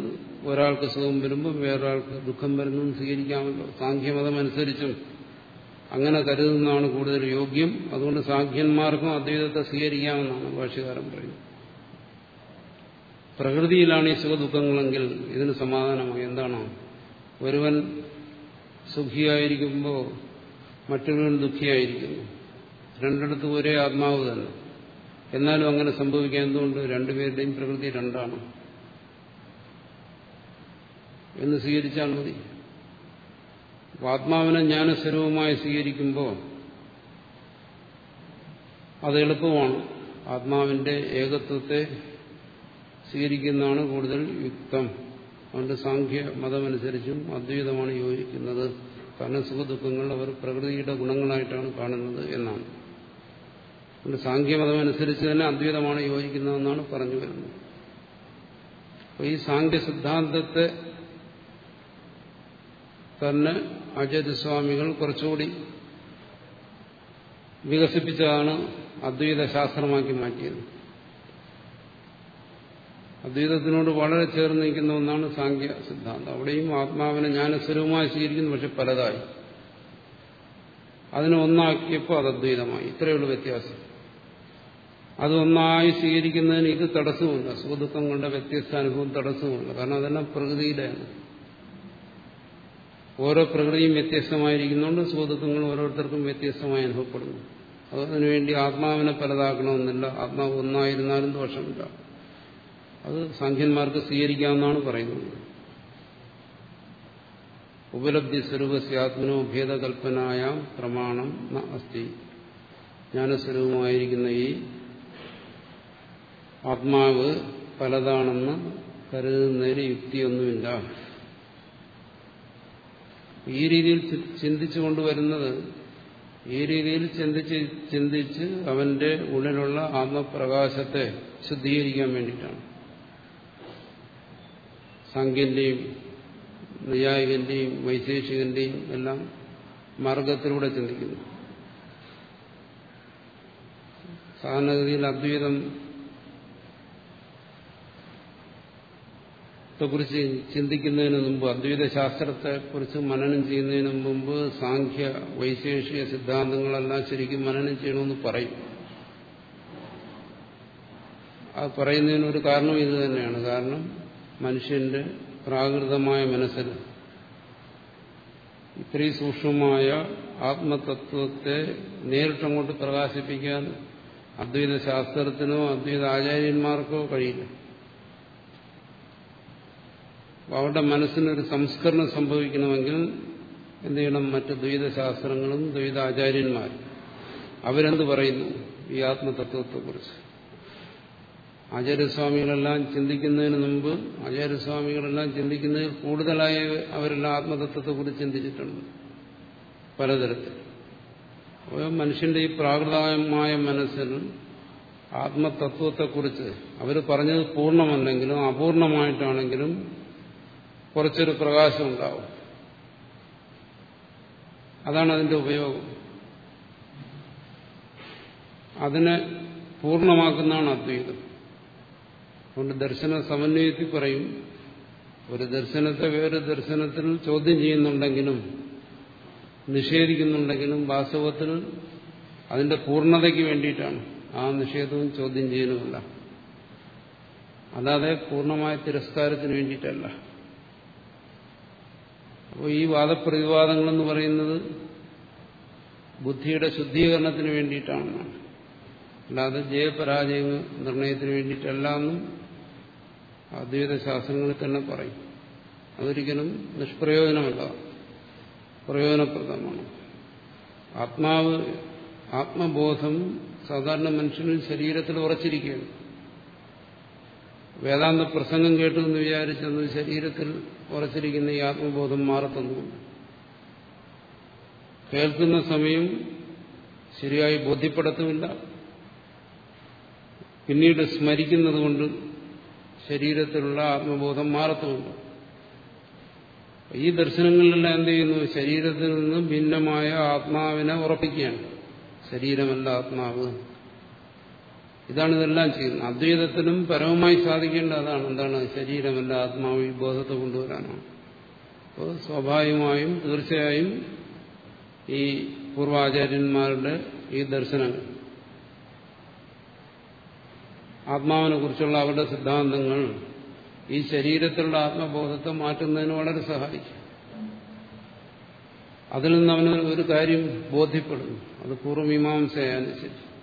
ഒരാൾക്ക് സുഖം വരുമ്പോൾ വേറൊരാൾക്ക് ദുഃഖം വരുന്നതും സ്വീകരിക്കാമല്ലോ. സാഖ്യമതം അനുസരിച്ചും അങ്ങനെ കരുതുന്നതാണ് കൂടുതൽ യോഗ്യം. അതുകൊണ്ട് സാഖ്യന്മാർക്കും അദ്വൈതത്തെ സ്വീകരിക്കാമെന്നാണ് ഭാഷ്യകാരൻ പറയുന്നത്. പ്രകൃതിയിലാണ് ഈ സുഖദുഃഖങ്ങളെങ്കിൽ ഇതിന് സമാധാനമായി. എന്താണോ? ഒരുവൻ സുഖിയായിരിക്കുമ്പോൾ മറ്റൊരുവൻ ദുഃഖിയായിരിക്കുന്നു. രണ്ടിടത്തും ഒരേ ആത്മാവ് തന്നെ. എന്നാലും അങ്ങനെ സംഭവിക്കാൻ എന്തുകൊണ്ട്? രണ്ടുപേരുടെയും പ്രകൃതി രണ്ടാണ്. എന്ന് സ്വീകരിച്ചാൽ മതി. ആത്മാവിനെ ജ്ഞാനസ്വരൂപമായി സ്വീകരിക്കുമ്പോൾ അത് എളുപ്പമാണ്. ആത്മാവിന്റെ ഏകത്വത്തെ സ്വീകരിക്കുന്നതാണ് കൂടുതൽ യുക്തം. അതുകൊണ്ട് സാഖ്യ മതമനുസരിച്ചും അദ്വൈതമാണ് യോജിക്കുന്നത്. കാരണം സുഖദുഃഖങ്ങൾ അവർ പ്രകൃതിയുടെ ഗുണങ്ങളായിട്ടാണ് കാണുന്നത് എന്നാണ്. അതുകൊണ്ട് സാഖ്യമതമനുസരിച്ച് തന്നെ അദ്വൈതമാണ് യോജിക്കുന്നതെന്നാണ് പറഞ്ഞു വരുന്നത്. അപ്പോൾ ഈ സാഖ്യ സിദ്ധാന്തത്തെ തന്നെ ആചാര്യസ്വാമികൾ കുറച്ചുകൂടി വികസിപ്പിച്ചതാണ് അദ്വൈത ശാസ്ത്രമാക്കി മാറ്റിയത്. അദ്വൈതത്തിനോട് വളരെ ചേർന്ന് നിൽക്കുന്ന ഒന്നാണ് സാഖ്യ സിദ്ധാന്തം. അവിടെയും ആത്മാവിനെ ജ്ഞാനസ്വരൂപമായി സ്വീകരിക്കുന്നു പക്ഷെ പലതായി. അതിനെ ഒന്നാക്കിയപ്പോൾ അത് അദ്വൈതമായി. ഇത്രയുള്ള വ്യത്യാസം. അത് ഒന്നായി സ്വീകരിക്കുന്നതിന് ഇത് തടസ്സമില്ല സുഖദുഃഖങ്ങളുടെ വ്യത്യസ്ത അനുഭവം തടസ്സമില്ല കാരണം അതെല്ലാം പ്രകൃതിയിലാണ് ഓരോ പ്രകൃതിയും വ്യത്യസ്തമായിരിക്കുന്നതുകൊണ്ട് സുഖദുഃഖങ്ങൾ ഓരോരുത്തർക്കും വ്യത്യസ്തമായി അനുഭവപ്പെടുന്നു. അതിനുവേണ്ടി ആത്മാവിനെ പലതാക്കണമെന്നില്ല. ആത്മാവ് ഒന്നായിരുന്നാലും ദോഷമില്ല. അത് സാഖ്യന്മാർക്ക് സ്വീകരിക്കാമെന്നാണ് പറയുന്നത്. ഉപലബ്ധി സ്വരൂപസ്യാത്മനോ ഭേദകൽപ്പനായ പ്രമാണം അസ്തി. ജ്ഞാനസ്വരൂപമായിരിക്കുന്ന ഈ ആത്മാവ് പലതാണെന്ന് കരുതുന്നതിന് യുക്തിയൊന്നുമില്ല. ഈ രീതിയിൽ ചിന്തിച്ചു കൊണ്ടുവരുന്നത് ഈ രീതിയിൽ ചിന്തിച്ച് ചിന്തിച്ച് അവന്റെ ഉള്ളിലുള്ള ആത്മപ്രകാശത്തെ ശുദ്ധീകരിക്കാൻ വേണ്ടിയിട്ടാണ്. സംഘിന്റെയും നൈയായികന്റെയും വൈശേഷികന്റെയും എല്ലാം മാർഗത്തിലൂടെ ചിന്തിക്കുന്നു. സാധാരണഗതിയിൽ അദ്വൈതം കുറിച്ച് ചിന്തിക്കുന്നതിന് മുമ്പ് അദ്വൈത ശാസ്ത്രത്തെക്കുറിച്ച് മനനം ചെയ്യുന്നതിന് മുമ്പ് സാഖ്യ വൈശേഷിക സിദ്ധാന്തങ്ങളെല്ലാം ശരിക്കും മനനം ചെയ്യണമെന്ന് പറയും. അത് പറയുന്നതിനൊരു കാരണം ഇത് തന്നെയാണ്. കാരണം മനുഷ്യന്റെ പ്രാകൃതമായ മനസ്സിൽ ഇത്രയും സൂക്ഷ്മമായ ആത്മതത്വത്തെ നേരിട്ടങ്ങോട്ട് പ്രകാശിപ്പിക്കാൻ അദ്വൈത ശാസ്ത്രത്തിനോ അദ്വൈത ആചാര്യന്മാർക്കോ കഴിയില്ല. അവരുടെ മനസ്സിനൊരു സംസ്കരണം സംഭവിക്കണമെങ്കിൽ എന്ത് ചെയ്യണം? മറ്റ് ദ്വൈതശാസ്ത്രങ്ങളും ദ്വൈതാചാര്യന്മാരും അവരെന്ത് പറയുന്നു? ഈ ആത്മതത്വത്തെക്കുറിച്ച്. ആചാര്യസ്വാമികളെല്ലാം ചിന്തിക്കുന്നതിന് മുമ്പ് ആചാര്യസ്വാമികളെല്ലാം ചിന്തിക്കുന്നതിൽ കൂടുതലായി അവരെല്ലാം ആത്മതത്വത്തെക്കുറിച്ച് ചിന്തിച്ചിട്ടുണ്ട്. പലതരത്തിൽ. മനുഷ്യന്റെ ഈ പ്രാകൃതമായ മനസ്സിൽ ആത്മതത്വത്തെക്കുറിച്ച് അവർ പറഞ്ഞത് പൂർണമല്ലെങ്കിലും അപൂർണമായിട്ടാണെങ്കിലും കുറച്ചൊരു പ്രകാശം ഉണ്ടാവും. അതാണ് അതിന്റെ ഉപയോഗം. അതിനെ പൂർണമാക്കുന്നതാണ് അദ്വൈതം. അതുകൊണ്ട് ദർശന സമന്വയത്തിൽ പറയും ഒരു ദർശനത്തെ വേറെ ദർശനത്തിൽ ചോദ്യം ചെയ്യുന്നുണ്ടെങ്കിലും നിഷേധിക്കുന്നുണ്ടെങ്കിലും വാസ്തവത്തിൽ അതിന്റെ പൂർണതയ്ക്ക് വേണ്ടിയിട്ടാണ്. ആ നിഷേധവും ചോദ്യം ചെയ്യുന്നുമല്ല അല്ലാതെ പൂർണമായ തിരസ്കാരത്തിന് വേണ്ടിയിട്ടല്ല. അപ്പോൾ ഈ വാദപ്രതിവാദങ്ങളെന്ന് പറയുന്നത് ബുദ്ധിയുടെ ശുദ്ധീകരണത്തിന് വേണ്ടിയിട്ടാണെന്നാണ് അല്ലാതെ ജയപരാജയ നിർണയത്തിന് വേണ്ടിയിട്ടല്ല എന്നും അദ്വൈത ശാസ്ത്രങ്ങളിൽ തന്നെ പറയും. അതൊരിക്കലും നിഷ്പ്രയോജനമല്ല. പ്രയോജനപ്രദമാണ്. ആത്മാവ് ആത്മബോധം സാധാരണ മനുഷ്യനിൽ ശരീരത്തിൽ ഉറച്ചിരിക്കുകയാണ്. വേദാന്ത പ്രസംഗം കേട്ടു എന്ന് വിചാരിച്ചെന്ന് ശരീരത്തിൽ ഉറച്ചിരിക്കുന്ന ഈ ആത്മബോധം മാറത്തൊന്നുമില്ല കേൾക്കുന്ന സമയം ശരിയായി ബോധ്യപ്പെടുത്തുമില്ല പിന്നീട് സ്മരിക്കുന്നത് കൊണ്ട് ശരീരത്തിലുള്ള ആത്മബോധം മാറത്തുമില്ല. ഈ ദർശനങ്ങളിലെല്ലാം എന്ത് ചെയ്യുന്നു? ശരീരത്തിൽ നിന്ന് ഭിന്നമായ ആത്മാവിനെ ഉറപ്പിക്കുകയാണ്. ശരീരമല്ല ആത്മാവ്. ഇതാണ് ഇതെല്ലാം ചെയ്യുന്നത്. അദ്വൈതത്തിനും പരമമായി സാധിക്കേണ്ട അതാണ്. എന്താണ്? ശരീരമല്ല ആത്മാവ് ഈ ബോധത്തെ കൊണ്ടുവരാനാണ്. അപ്പോൾ സ്വാഭാവികമായും തീർച്ചയായും ഈ പൂർവാചാര്യന്മാരുടെ ഈ ദർശനങ്ങൾ ആത്മാവിനെ കുറിച്ചുള്ള അവരുടെ സിദ്ധാന്തങ്ങൾ ഈ ശരീരത്തിലുള്ള ആത്മബോധത്തെ മാറ്റുന്നതിന് വളരെ സഹായിക്കും. അതിൽ നിന്ന് അവന് ഒരു കാര്യം ബോധ്യപ്പെടുന്നു. അത് പൂർവമീമാംസയനുസരിച്ച്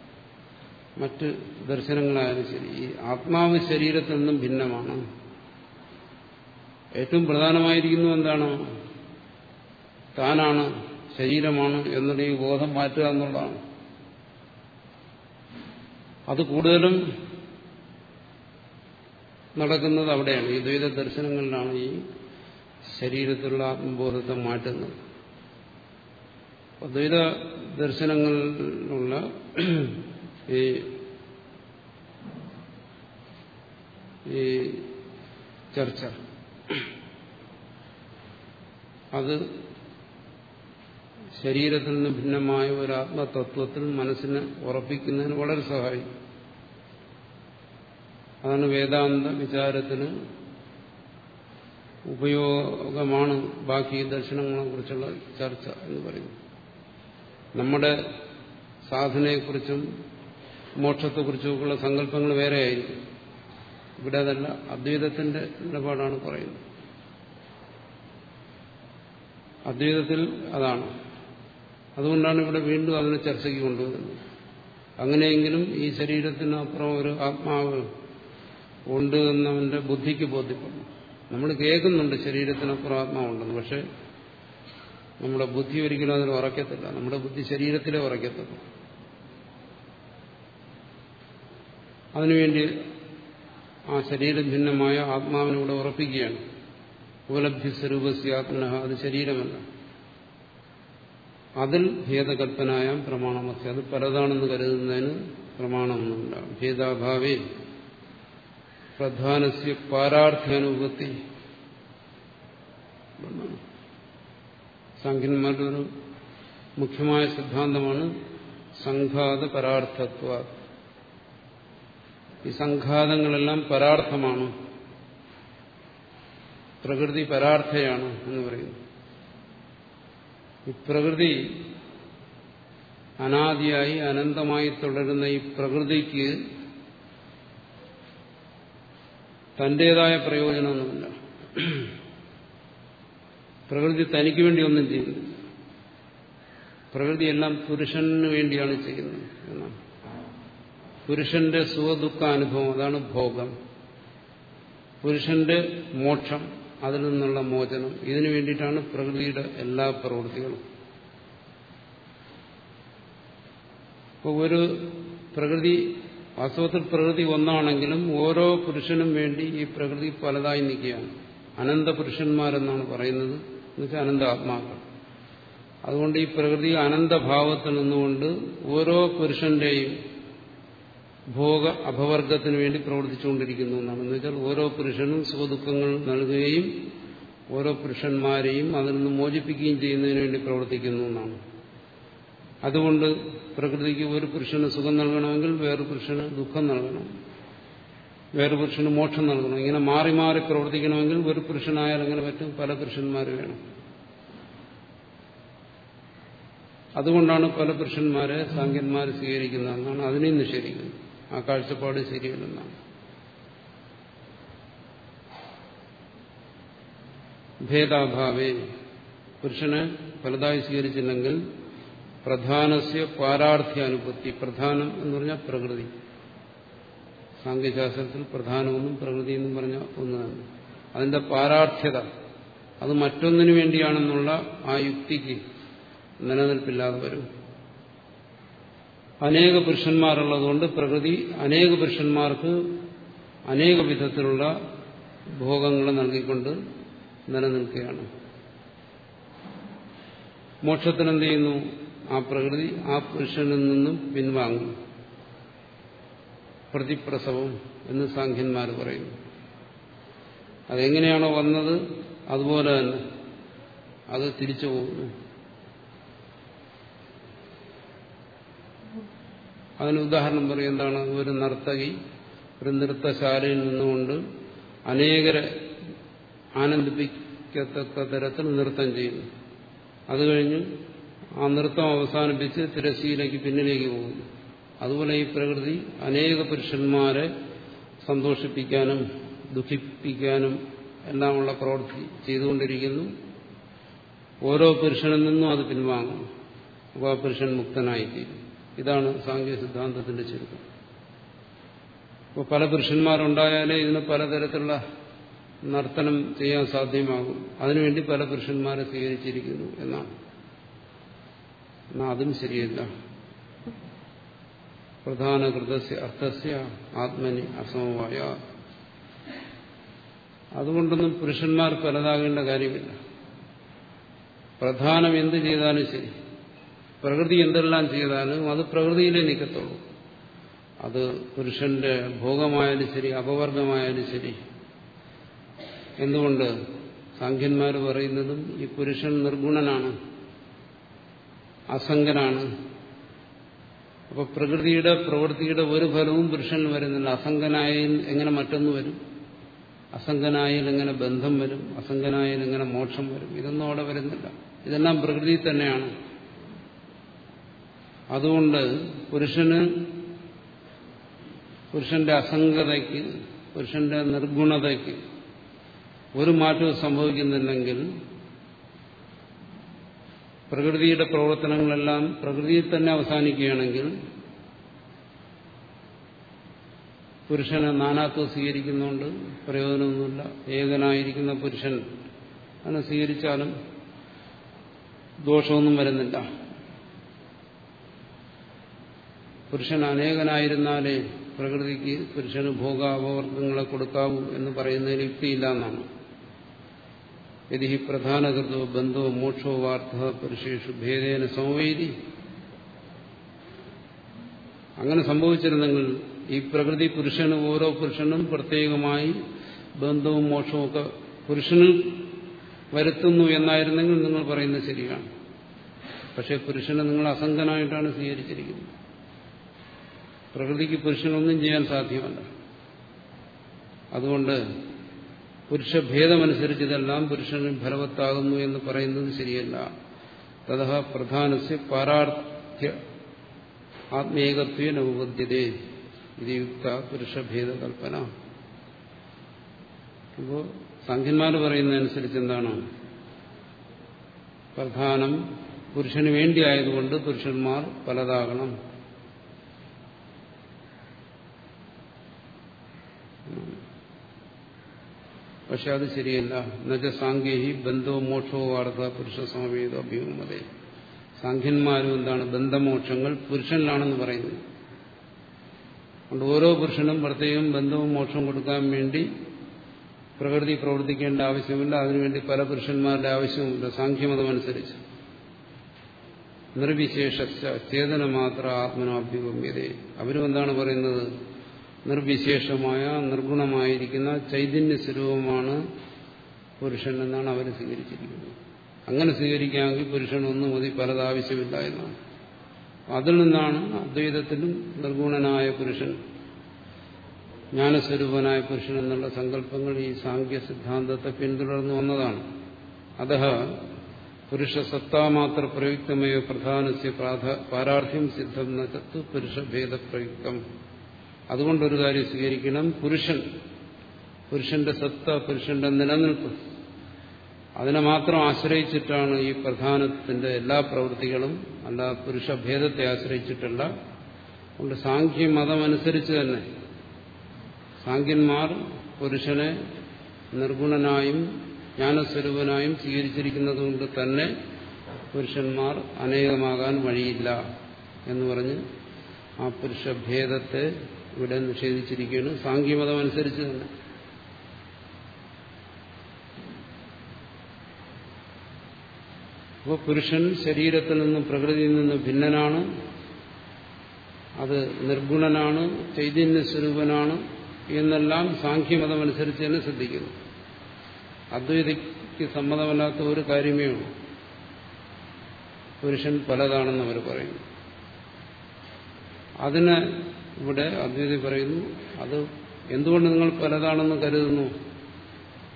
മറ്റ് ദർശനങ്ങളായാലും ശരി ഈ ആത്മാവ് ശരീരത്തിൽ നിന്നും ഭിന്നമാണ്. ഏറ്റവും പ്രധാനമായിരിക്കുന്നു എന്താണ്? താനാണ് ശരീരമാണ് എന്നുള്ള ഈ ബോധം മാറ്റുക എന്നുള്ളതാണ്. അത് കൂടുതലും നടക്കുന്നത് അവിടെയാണ്. ഈ ദ്വൈത ദർശനങ്ങളിലാണ് ഈ ശരീരത്തിലുള്ള ആത്മബോധത്തെ മാറ്റുന്നത്. ദ്വൈത ദർശനങ്ങളിലുള്ള ഈ ചർച്ച. അത് ശരീരത്തിൽ നിന്ന് ഭിന്നമായ ഒരു ആത്മതത്വത്തിൽ മനസ്സിനെ ഉറപ്പിക്കുന്നതിന് വളരെ സഹായിക്കും. അതാണ് വേദാന്ത വിചാരത്തിന് ഉപയോഗമാണ് ബാക്കി ദർശനങ്ങളെ കുറിച്ചുള്ള ചർച്ച എന്ന് പറയുന്നത്. നമ്മുടെ സാധനയെക്കുറിച്ചും മോക്ഷത്തെക്കുറിച്ചുമൊക്കെയുള്ള സങ്കല്പങ്ങൾ വേറെയായിരിക്കും. ഇവിടെ അതല്ല അദ്വൈതത്തിന്റെ നിലപാടാണ് പറയുന്നത്. അദ്വൈതത്തിൽ അതാണ്. അതുകൊണ്ടാണ് ഇവിടെ വീണ്ടും അതിനെ ചർച്ചയ്ക്ക് കൊണ്ടുവരുന്നത്. അങ്ങനെയെങ്കിലും ഈ ശരീരത്തിനപ്പുറം ഒരു ആത്മാവ് ഉണ്ട് എന്നവന്റെ ബുദ്ധിക്ക് ബോധ്യപ്പെടുന്നു. നമ്മൾ കേൾക്കുന്നുണ്ട് ശരീരത്തിനപ്പുറം ആത്മാവുണ്ടെന്ന് പക്ഷെ നമ്മുടെ ബുദ്ധി ഒരിക്കലും അതിൽ ഉറക്കത്തില്ല. നമ്മുടെ ബുദ്ധി ശരീരത്തിലെ ഉറക്കത്തുള്ളൂ. അതിനുവേണ്ടി ആ ശരീരം ഭിന്നമായ ആത്മാവിനൂടെ ഉറപ്പിക്കുകയാണ്. ഉപലബ്ധി സ്വരൂപസ്യ ആത്മന അത് ശരീരമല്ല. അതിൽ ഭേദകൽപ്പനായ പ്രമാണമസ്യ അത് പലതാണെന്ന് കരുതുന്നതിന് പ്രമാണമൊന്നുമില്ല ഭേദാഭാവേ പ്രധാനസ്യ പാരാർത്ഥ്യാനുപത്തി. സംഖ്യന്മാരുടെ ഒരു മുഖ്യമായ സിദ്ധാന്തമാണ് സംഘാത പരാർത്ഥത്വ. ഈ സംഘാതങ്ങളെല്ലാം പരാർത്ഥമാണ്. പ്രകൃതി പരാർത്ഥയാണ് എന്ന് പറയുന്നു. ഈ പ്രകൃതി അനാദിയായി അനന്തമായി തുടരുന്ന ഈ പ്രകൃതിക്ക് തന്റേതായ പ്രയോജനമൊന്നുമില്ല. പ്രകൃതി തനിക്ക് വേണ്ടി ഒന്നും ചെയ്യുന്നു പ്രകൃതി എല്ലാം പുരുഷന് വേണ്ടിയാണ് ചെയ്യുന്നത് എന്നാണ്. പുരുഷന്റെ സുഖദുഃഖ അനുഭവം അതാണ് ഭോഗം. പുരുഷന്റെ മോക്ഷം അതിൽ നിന്നുള്ള മോചനം. ഇതിനു വേണ്ടിയിട്ടാണ് പ്രകൃതിയുടെ എല്ലാ പ്രവൃത്തികളും. ഇപ്പോൾ ഒരു പ്രകൃതി വാസ്തവത്തിൽ പ്രകൃതി ഒന്നാണെങ്കിലും ഓരോ പുരുഷനും വേണ്ടി ഈ പ്രകൃതി പലതായി നിൽക്കുകയാണ്. അനന്ത പുരുഷന്മാരെന്നാണ് പറയുന്നത്. എന്നുവെച്ചാൽ അനന്ത ആത്മാക്കൾ. അതുകൊണ്ട് ഈ പ്രകൃതി അനന്തഭാവത്തിൽ നിന്നുകൊണ്ട് ഓരോ പുരുഷന്റെയും ഭോഗ അപവർഗത്തിന് വേണ്ടി പ്രവർത്തിച്ചുകൊണ്ടിരിക്കുന്നു എന്നാണ്. എന്ന് വെച്ചാൽ ഓരോ പുരുഷനും സുഖദുഃഖങ്ങൾ നൽകുകയും ഓരോ പുരുഷന്മാരെയും അതിൽ നിന്ന് മോചിപ്പിക്കുകയും ചെയ്യുന്നതിന് വേണ്ടി പ്രവർത്തിക്കുന്നു എന്നാണ്. അതുകൊണ്ട് പ്രകൃതിക്ക് ഒരു പുരുഷന് സുഖം നൽകണമെങ്കിൽ വേറൊരു പുരുഷന് ദുഃഖം നൽകണം. വേറെ പുരുഷന് മോക്ഷം നൽകണം. ഇങ്ങനെ മാറി മാറി പ്രവർത്തിക്കണമെങ്കിൽ ഒരു പുരുഷനായാൽ അങ്ങനെ പറ്റും. പല പുരുഷന്മാർ വേണം. അതുകൊണ്ടാണ് പല പുരുഷന്മാരെ സാങ്കന്മാർ സ്വീകരിക്കുന്നതെന്നാണ് അതിനെയും നിഷേധിക്കുന്നത് ആ കാഴ്ചപ്പാട് ശരിയല്ലെന്നാണ്. ഭേദാഭാവേ പുരുഷനെ ഫലതായി സ്വീകരിച്ചില്ലെങ്കിൽ പ്രധാനസ്യ പാരാർത്ഥ്യ അനുപത്തി പ്രധാനം എന്ന് പറഞ്ഞാൽ പ്രകൃതി. സാങ്കേശാസ്ത്രത്തിൽ പ്രധാനമെന്നും പ്രകൃതി എന്നും പറഞ്ഞ ഒന്നാണ്. അതിന്റെ പാരാർത്ഥ്യത അത് മറ്റൊന്നിനു വേണ്ടിയാണെന്നുള്ള ആ യുക്തിക്ക് നിലനിൽപ്പില്ലാതെ വരും. അനേക പുരുഷന്മാരുള്ളതുകൊണ്ട് പ്രകൃതി അനേക പുരുഷന്മാർക്ക് അനേക വിധത്തിലുള്ള ഭോഗങ്ങൾ നൽകിക്കൊണ്ട് നിലനിൽക്കുകയാണ്. മോക്ഷത്തിനെന്ത് ചെയ്യുന്നു? ആ പ്രകൃതി ആ പുരുഷനിൽ നിന്നും പിൻവാങ്ങും. പ്രതിപ്രസവം എന്ന് സാഖ്യന്മാർ പറയുന്നു അതെങ്ങനെയാണോ വന്നത്? അതുപോലെ തന്നെ. അത് തിരിച്ചു പോകുന്നു. അതിന് ഉദാഹരണം പറയും എന്താണ്? ഒരു നർത്തകി ഒരു നൃത്തശാലയിൽ നിന്നുകൊണ്ട് അനേകരെ ആനന്ദിപ്പിക്കത്തക്ക തരത്തിൽ നൃത്തം ചെയ്യുന്നു. അത് കഴിഞ്ഞ് ആ നൃത്തം അവസാനിപ്പിച്ച് തിരശ്ശീലേക്ക് പിന്നിലേക്ക് പോകുന്നു. അതുപോലെ ഈ പ്രകൃതി അനേക പുരുഷന്മാരെ സന്തോഷിപ്പിക്കാനും ദുഃഖിപ്പിക്കാനും എല്ലാമുള്ള പ്രവൃത്തി ചെയ്തുകൊണ്ടിരിക്കുന്നു. ഓരോ പുരുഷനിൽ നിന്നും അത് പിൻവാങ്ങുന്നു. അപ്പോൾ ആ പുരുഷൻ മുക്തനായിത്തീരും ഇതാണ് സാങ്കേതിക സിദ്ധാന്തത്തിന്റെ ചുരുക്കം. അപ്പോൾ പല പുരുഷന്മാരുണ്ടായാലേ ഇതിന് പലതരത്തിലുള്ള നർത്തനം ചെയ്യാൻ സാധ്യമാകും. അതിനുവേണ്ടി പല പുരുഷന്മാരെ സ്വീകരിച്ചിരിക്കുന്നു എന്നാണ്. എന്നാൽ അതും ശരിയല്ല. പ്രധാന കൃതസ്യ അർത്ഥസ്യ ആത്മനി അസമമായ അതുകൊണ്ടൊന്നും പുരുഷന്മാർ പലതാകേണ്ട കാര്യമില്ല. പ്രധാനം എന്ത് ചെയ്താലും ശരി. പ്രകൃതി എന്തെല്ലാം ചെയ്താലും അത് പ്രകൃതിയിലേ നിൽക്കത്തുള്ളൂ. അത് പുരുഷന്റെ ഭോഗമായാലും ശരി അപവർഗമായാലും ശരി. എന്തുകൊണ്ട്? സാഖ്യന്മാർ പറയുന്നതും ഈ പുരുഷൻ നിർഗുണനാണ് അസംഗനാണ്. അപ്പൊ പ്രകൃതിയുടെ പ്രവൃത്തിയുടെ ഒരു ഫലവും പുരുഷന് വരുന്നില്ല. അസംഗനായാൽ എങ്ങനെ മറ്റൊന്ന് വരും? അസംഗനായാൽ എങ്ങനെ ബന്ധം വരും? അസംഗനായാൽ എങ്ങനെ മോക്ഷം വരും? ഇതൊന്നും അവിടെ വരുന്നില്ല. ഇതെല്ലാം പ്രകൃതി തന്നെയാണ്. അതുകൊണ്ട് പുരുഷന് പുരുഷന്റെ അസംഗതയ്ക്ക് പുരുഷന്റെ നിർഗുണതയ്ക്ക് ഒരു മാറ്റവും സംഭവിക്കുന്നില്ലെങ്കിൽ പ്രകൃതിയുടെ പ്രവർത്തനങ്ങളെല്ലാം പ്രകൃതിയിൽ തന്നെ അവസാനിക്കുകയാണെങ്കിൽ പുരുഷനെ നാനാത്വം സ്വീകരിക്കുന്നുണ്ട് പ്രയോജനമൊന്നുമില്ല. ഏകനായിരിക്കുന്ന പുരുഷൻ അതിനെ സ്വീകരിച്ചാലും ദോഷമൊന്നും വരുന്നില്ല. പുരുഷൻ അനേകനായിരുന്നാലേ പ്രകൃതിക്ക് പുരുഷന് ഭോഗാപവർഗങ്ങളെ കൊടുക്കാവൂ എന്ന് പറയുന്നതിന് യുക്തിയില്ല എന്നാണ് യതി പ്രധാനകൃതോ ബന്ധോ മോക്ഷോ വാർത്ത പുരുഷേഷു ഭേദേന സമവേദി അങ്ങനെ സംഭവിച്ചിരുന്നെങ്കിൽ ഈ പ്രകൃതി പുരുഷന് ഓരോ പുരുഷനും പ്രത്യേകമായി ബന്ധവും മോക്ഷവും ഒക്കെ പുരുഷനിൽ വരുത്തുന്നു എന്നായിരുന്നെങ്കിൽ നിങ്ങൾ പറയുന്നത് ശരിയാണ്. പക്ഷെ പുരുഷനെ നിങ്ങൾ അസംഗനായിട്ടാണ് സ്വീകരിച്ചിരിക്കുന്നത്. പ്രകൃതിക്ക് പുരുഷനൊന്നും ചെയ്യാൻ സാധ്യമല്ല. അതുകൊണ്ട് പുരുഷഭേദമനുസരിച്ച് ഇതെല്ലാം പുരുഷന് ഫലവത്താകുന്നു എന്ന് പറയുന്നത് ശരിയല്ല. തഥ പ്രധാനസ്യ പാരാർത്ഥ്യ ആത്മീകത്വേന ഉപദ്ധ്യത ഇത് യുക്ത പുരുഷഭേദകൽപ്പന. അപ്പോൾ സംഖ്യന്മാർ പറയുന്നതനുസരിച്ച് എന്താണ്? പ്രധാനം പുരുഷന് വേണ്ടിയായതുകൊണ്ട് പുരുഷന്മാർ പലതാകണം. പക്ഷെ അത് ശരിയല്ല. എന്നുവെച്ച സാങ്കേഹി ബന്ധോ മോക്ഷോ വാർത്ത പുരുഷ സമവേത അഭിമുഖത സാഖ്യന്മാരും എന്താണ് ബന്ധമോക്ഷങ്ങൾ പുരുഷനിലാണെന്ന് പറയുന്നത്. അതുകൊണ്ട് ഓരോ പുരുഷനും പ്രത്യേകം ബന്ധവും മോക്ഷവും കൊടുക്കാൻ വേണ്ടി പ്രകൃതി പ്രവർത്തിക്കേണ്ട ആവശ്യമില്ല. അതിനുവേണ്ടി പല പുരുഷന്മാരുടെ ആവശ്യവുമില്ല സാഖ്യമതമനുസരിച്ച്. നിർവിശേഷ ചേതന മാത്ര ആത്മനാഭ്യുഗമ്യതേ അവരും എന്താണ് പറയുന്നത്? നിർവിശേഷമായ നിർഗുണമായിരിക്കുന്ന ചൈതന്യ സ്വരൂപമാണ് പുരുഷൻ എന്നാണ് അവർ സ്വീകരിച്ചിരിക്കുന്നത്. അങ്ങനെ സ്വീകരിക്കാമെങ്കിൽ പുരുഷൻ ഒന്നും മതി പലതാവശ്യമില്ല എന്നാണ്. അതിൽ നിന്നാണ് അദ്വൈതത്തിലും നിർഗുണനായ പുരുഷൻ ജ്ഞാനസ്വരൂപനായ പുരുഷൻ എന്നുള്ള സങ്കല്പങ്ങൾ ഈ സാങ്ക്യ സിദ്ധാന്തത്തെ പിന്തുടർന്നു വന്നതാണ്. അത പുരുഷസത്താമാത്ര പ്രയുക്തമയോ പ്രധാനസ്യ പാരാർത്ഥ്യം സിദ്ധം നകത്ത് പുരുഷഭേദ പ്രയുക്തം അതുകൊണ്ടൊരു കാര്യം സ്വീകരിക്കണം. പുരുഷൻ. പുരുഷന്റെ സത്ത പുരുഷന്റെ നിലനിൽപ്പ്. അതിനെ മാത്രം ആശ്രയിച്ചിട്ടാണ് ഈ പ്രധാനത്തിന്റെ എല്ലാ പ്രവൃത്തികളും അല്ല പുരുഷഭേദത്തെ ആശ്രയിച്ചിട്ടല്ല. അതുകൊണ്ട് സാഖ്യ മതമനുസരിച്ച് തന്നെ സാഖ്യന്മാർ പുരുഷനെ നിർഗുണനായും ജ്ഞാനസ്വരൂപനായും സ്വീകരിച്ചിരിക്കുന്നത് കൊണ്ട് തന്നെ പുരുഷന്മാർ അനേകമാകാൻ വഴിയില്ല എന്ന് പറഞ്ഞ് ആ പുരുഷഭേദത്തെ ഇവിടെ നിഷേധിച്ചിരിക്കുകയാണ്. സാങ്കേമതം അനുസരിച്ച് തന്നെ. അപ്പോൾ പുരുഷൻ ശരീരത്തിൽ നിന്നും പ്രകൃതിയിൽ നിന്നും ഭിന്നനാണ്. അത് നിർഗുണനാണ് ചൈതന്യ സ്വരൂപനാണ് എന്നെല്ലാം സാഖ്യമതമനുസരിച്ച് തന്നെ ശ്രദ്ധിക്കുന്നു. അദ്വൈതയ്ക്ക് സമ്മതമല്ലാത്ത ഒരു കാര്യമേ ഉള്ളൂ. പുരുഷൻ പലതാണെന്ന് അവർ പറയുന്നു. അതിന് ഇവിടെ അദ്വൈതി പറയുന്നു അത് എന്തുകൊണ്ട് നിങ്ങൾ പലതാണെന്ന് കരുതുന്നു?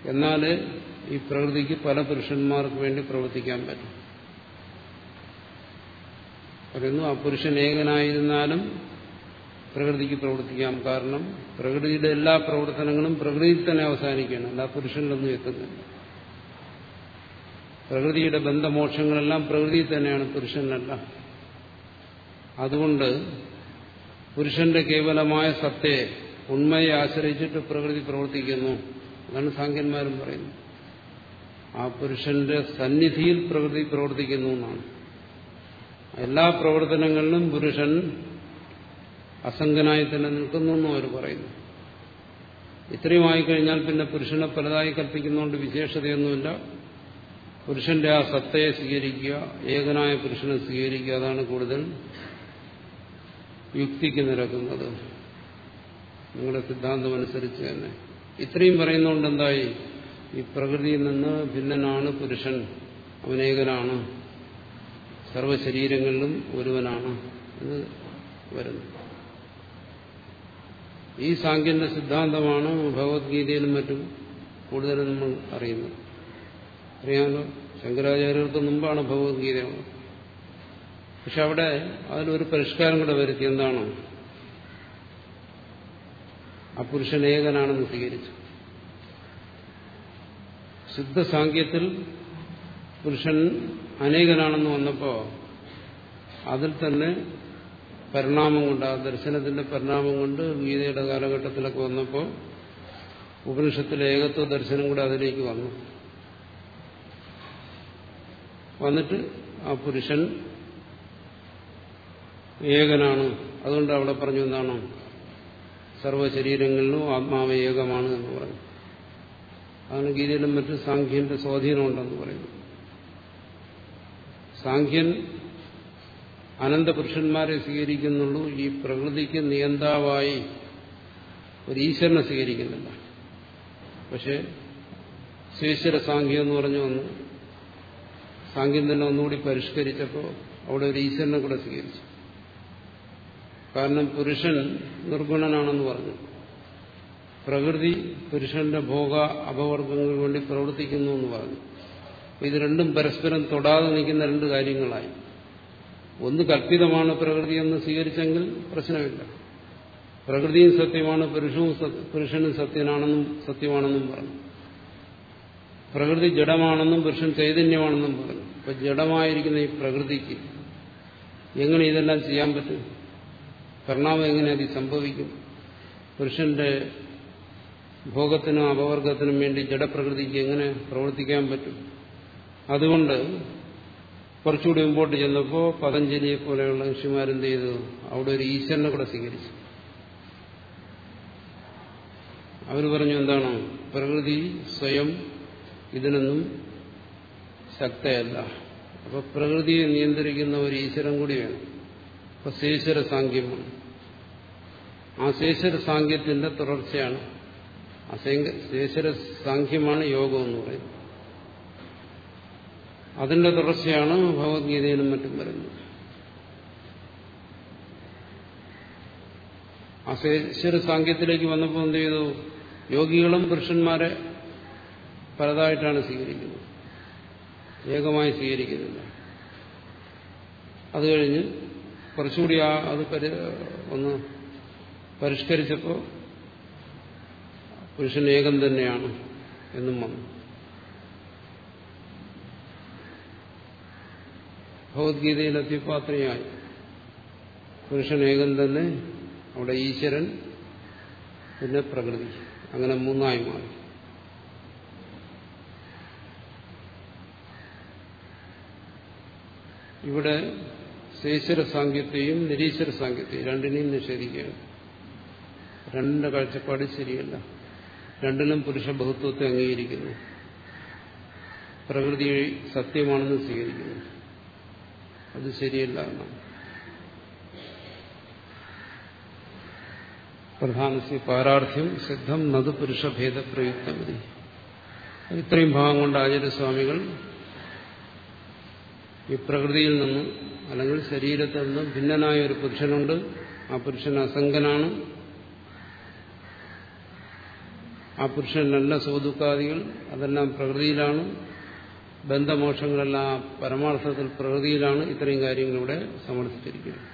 എന്നാൽ ഈ പ്രകൃതിക്ക് പല പുരുഷന്മാർക്ക് വേണ്ടി പ്രവർത്തിക്കാൻ പറ്റും. പറയുന്നു ആ പുരുഷൻ ഏകനായിരുന്നാലും പ്രകൃതിക്ക് പ്രവർത്തിക്കാം. കാരണം പ്രകൃതിയുടെ എല്ലാ പ്രവർത്തനങ്ങളും പ്രകൃതിയിൽ തന്നെ അവസാനിക്കുകയാണ്. എല്ലാ പുരുഷനിലൊന്നും എത്തുന്നില്ല. പ്രകൃതിയുടെ ബന്ധമോക്ഷങ്ങളെല്ലാം പ്രകൃതിയിൽ തന്നെയാണ്. പുരുഷനല്ല. അതുകൊണ്ട് പുരുഷന്റെ കേവലമായ സത്തയെ ഉണ്മയെ ആശ്രയിച്ചിട്ട് പ്രകൃതി പ്രവർത്തിക്കുന്നു. അതാണ് സാങ്കന്മാരും പറയുന്നത്. ആ പുരുഷന്റെ സന്നിധിയിൽ പ്രകൃതി പ്രവർത്തിക്കുന്നു എന്നാണ്. എല്ലാ പ്രവർത്തനങ്ങളിലും പുരുഷൻ അസംഗനായി തന്നെ നിൽക്കുന്നു എന്നും അവർ പറയുന്നു. ഇത്രയും ആയിക്കഴിഞ്ഞാൽ പിന്നെ പുരുഷനെ പലതായി കൽപ്പിക്കുന്നതുകൊണ്ട് വിശേഷതയൊന്നുമില്ല. പുരുഷന്റെ ആ സത്തയെ സ്വീകരിക്കുക ഏകനായ പുരുഷനെ സ്വീകരിക്കുക അതാണ് കൂടുതൽ യുക്തിക്ക് നിരക്കുന്നത് നിങ്ങളുടെ സിദ്ധാന്തം അനുസരിച്ച് തന്നെ. ഇത്രയും പറയുന്നതുകൊണ്ട് എന്തായി ഈ പ്രകൃതിയിൽ നിന്ന് ഭിന്നനാണ് പുരുഷൻ. അവനേകനാണ് സർവശരീരങ്ങളിലും ഒരുവനാണ് എന്ന് വരുന്നു. ഈ സാങ്കേതിക സിദ്ധാന്തമാണ് ഭഗവത്ഗീതയിലും മറ്റും കൂടുതലും നമ്മൾ അറിയുന്നത്. അറിയാമല്ലോ? ശങ്കരാചാര്യർക്ക് മുമ്പാണ് ഭഗവത്ഗീത പക്ഷെ അവിടെ അതിലൊരു പരിഷ്കാരം കൂടെ വരുത്തി. എന്താണ്? ആ പുരുഷൻ ഏകനാണെന്ന് സ്വീകരിച്ചു. ശുദ്ധ പുരുഷൻ അനേകനാണെന്ന് വന്നപ്പോൾ അതിൽ തന്നെ പരിണാമം കൊണ്ട് ആ ദർശനത്തിന്റെ പരിണാമം കൊണ്ട് ഗീതയുടെ കാലഘട്ടത്തിലൊക്കെ വന്നപ്പോൾ ഉപനിഷത്തിലെ ഏകത്വ ദർശനം കൂടെ അതിലേക്ക് വന്നു. വന്നിട്ട് ആ പുരുഷൻ ഏകനാണ്. അതുകൊണ്ട് അവിടെ പറഞ്ഞു എന്താണ്? സർവശരീരങ്ങളിലും ആത്മാവ് ഏകമാണ് എന്ന് പറഞ്ഞു അതാണ് ഗീതയിലും മറ്റ് സാഖ്യന്റെ സ്വാധീനമുണ്ടെന്ന് പറയുന്നു. സാഖ്യൻ അനന്തപുരുഷന്മാരെ സ്വീകരിക്കുന്നുള്ളൂ. ഈ പ്രകൃതിക്ക് നിയന്താവായി ഒരു ഈശ്വരനെ സ്വീകരിക്കുന്നില്ല. പക്ഷെ ശേശ്വര സാഖ്യം എന്ന് പറഞ്ഞു വന്നു. സാഖ്യം തന്നെ ഒന്നുകൂടി പരിഷ്കരിച്ചപ്പോൾ അവിടെ ഒരു ഈശ്വരനെ കൂടെ സ്വീകരിച്ചു. കാരണം പുരുഷൻ നിർഗുണനാണെന്ന് പറഞ്ഞു. പ്രകൃതി പുരുഷന്റെ ഭോഗ അപവർഗങ്ങൾക്ക് വേണ്ടി പ്രവർത്തിക്കുന്നു എന്ന് പറഞ്ഞു. ഇത് രണ്ടും പരസ്പരം തൊടാതെ നിൽക്കുന്ന രണ്ട് കാര്യങ്ങളായി. ഒന്ന് കല്പിതമാണ് പ്രകൃതി എന്ന് സ്വീകരിച്ചെങ്കിൽ പ്രശ്നമില്ല. പ്രകൃതിയും സത്യമാണ് പുരുഷവും പുരുഷനും സത്യനാണെന്നും സത്യമാണെന്നും പറഞ്ഞു. പ്രകൃതി ജഡമാണെന്നും പുരുഷൻ ചൈതന്യമാണെന്നും പറഞ്ഞു. അപ്പൊ ജഡമായിരിക്കുന്ന ഈ പ്രകൃതിക്ക് എങ്ങനെ ഇതെല്ലാം ചെയ്യാൻ പറ്റും? പരിണാമം എങ്ങനെ അത് സംഭവിക്കും? പുരുഷന്റെ ഭോഗത്തിനും അപവർഗത്തിനും വേണ്ടി ജഡപ്രകൃതിക്ക് എങ്ങനെ പ്രവർത്തിക്കാൻ പറ്റും? അതുകൊണ്ട് കുറച്ചുകൂടി മുമ്പോട്ട് ചെന്നപ്പോൾ പതഞ്ജലിയെ പോലെയുള്ള ഋഷിമാരെന്ത് ചെയ്തു? അവിടെ ഒരു ഈശ്വരനെ കൂടെ സ്വീകരിച്ചു. അവർ പറഞ്ഞു എന്താണ്? പ്രകൃതി സ്വയം ഇതിനൊന്നും ശക്തയല്ല. അപ്പൊ പ്രകൃതിയെ നിയന്ത്രിക്കുന്ന ഒരു ഈശ്വരൻ കൂടി വേണം. അപ്പൊ ശേശ്വര സാങ്കേമാണ് ആ ശേശ്വര സാങ്കേത്യത്തിന്റെ തുടർച്ചയാണ്. ശേശ്വര സാഖ്യമാണ് യോഗം എന്ന് പറയുന്നത്. അതിന്റെ തുടർച്ചയാണ് ഭഗവത്ഗീതയിലും മറ്റും വരുന്നത് ആ ശേശ്വര സാഖ്യത്തിലേക്ക് വന്നപ്പോൾ എന്ത് ചെയ്തു? യോഗികളും പുരുഷന്മാരെ പലതായിട്ടാണ് സ്വീകരിക്കുന്നത്. ഏകമായി സ്വീകരിക്കുന്നില്ല. അത് കഴിഞ്ഞ് കുറച്ചുകൂടി ആ അത് പരി ഒന്ന് പരിഷ്കരിച്ചപ്പോൾ പുരുഷൻ ഏകം തന്നെയാണ് എന്നും വന്നു. ഭഗവത്ഗീതയിൽ അത്യപാത്രയായി പുരുഷൻ ഏകം തന്നെ അവിടെ ഈശ്വരൻ പിന്നെ പ്രകൃതി. അങ്ങനെ മൂന്നായി മാറി. ഇവിടെ ശേശ്വര സാങ്കത്യത്തെയും നിരീശ്വര സാങ്കത്യത്തെയും രണ്ടിനെയും നിഷേധിക്കുകയാണ്. രണ്ടിന്റെ കാഴ്ചപ്പാട് ശരിയല്ല. രണ്ടിലും പുരുഷ ബഹുത്വത്തെ അംഗീകരിക്കുന്നു. പ്രകൃതി സത്യമാണെന്ന് സ്വീകരിക്കുന്നു. അത് ശരിയല്ല എന്നാണ്. പ്രധാനസ്യ പാരാർത്ഥ്യം സിദ്ധം നത് പുരുഷഭേദ പ്രയുക്തമതി ഇത്രയും ഭാഗം കൊണ്ട് ആചാര്യസ്വാമികൾ ഈ പ്രകൃതിയിൽ നിന്നും അല്ലെങ്കിൽ ശരീരത്തിൽ നിന്നും ഭിന്നനായ ഒരു പുരുഷനുണ്ട്. ആ പുരുഷൻ അസംഗനാണ്. ആ പുരുഷനല്ല സുഖദുഃഖാദികൾ അതെല്ലാം പ്രകൃതിയിലാണ്. ബന്ധമോക്ഷങ്ങളെല്ലാം പരമാർത്ഥത്തിൽ പ്രകൃതിയിലാണ്. ഇത്രയും കാര്യങ്ങൾ ഇവിടെ സമർത്ഥിച്ചിരിക്കുന്നത്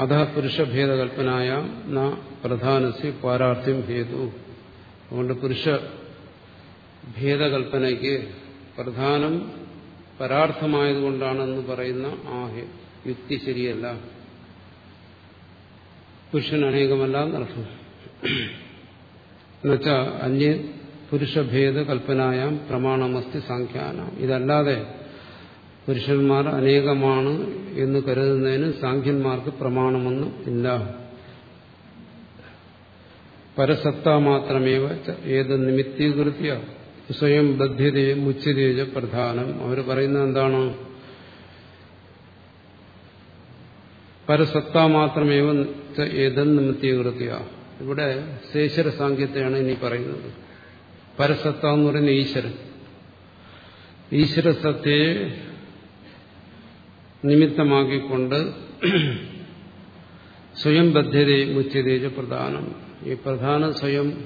അധ പുരുഷഭേദകൽപ്പനായ ന പ്രധാനസി പാരാർത്ഥ്യം ഹേതു. അതുകൊണ്ട് പുരുഷ ഭേദകൽപ്പനയ്ക്ക് പ്രധാനം പരാർത്ഥമായതുകൊണ്ടാണെന്ന് പറയുന്ന ആ യുക്തി ശരിയല്ല. പുരുഷൻ അനേകമല്ല എന്നർത്ഥം എന്നുവെച്ചാൽ അന്യ പുരുഷഭേദ കൽപ്പനായാം പ്രമാണമസ്തി സാഖ്യാന. ഇതല്ലാതെ പുരുഷന്മാർ അനേകമാണ് എന്ന് കരുതുന്നതിന് സാഖ്യന്മാർക്ക് പ്രമാണമൊന്നും ഇല്ല. പരസത്ത മാത്രമേവ ഏത് നിമിത്തീകൃത്യ സ്വയം ബദ്ധ്യതയും മുച്യതേജ പ്രധാനം. അവർ പറയുന്നത് എന്താണ്? പരസത്ത മാത്രമേവ ഏതൻ നിമിത്തീകൃത്യ. ഇവിടെ ശേശ്വര സാങ്കത്യമാണ് ഇനി പറയുന്നത്. പരസത്ത എന്ന് പറയുന്ന ഈശ്വരൻ. ഈശ്വര സത്യയെ നിമിത്തമാക്കിക്കൊണ്ട് സ്വയം ബദ്ധ്യതയെ മുച്യതേജ പ്രധാനം. ഈ പ്രധാന സ്വയം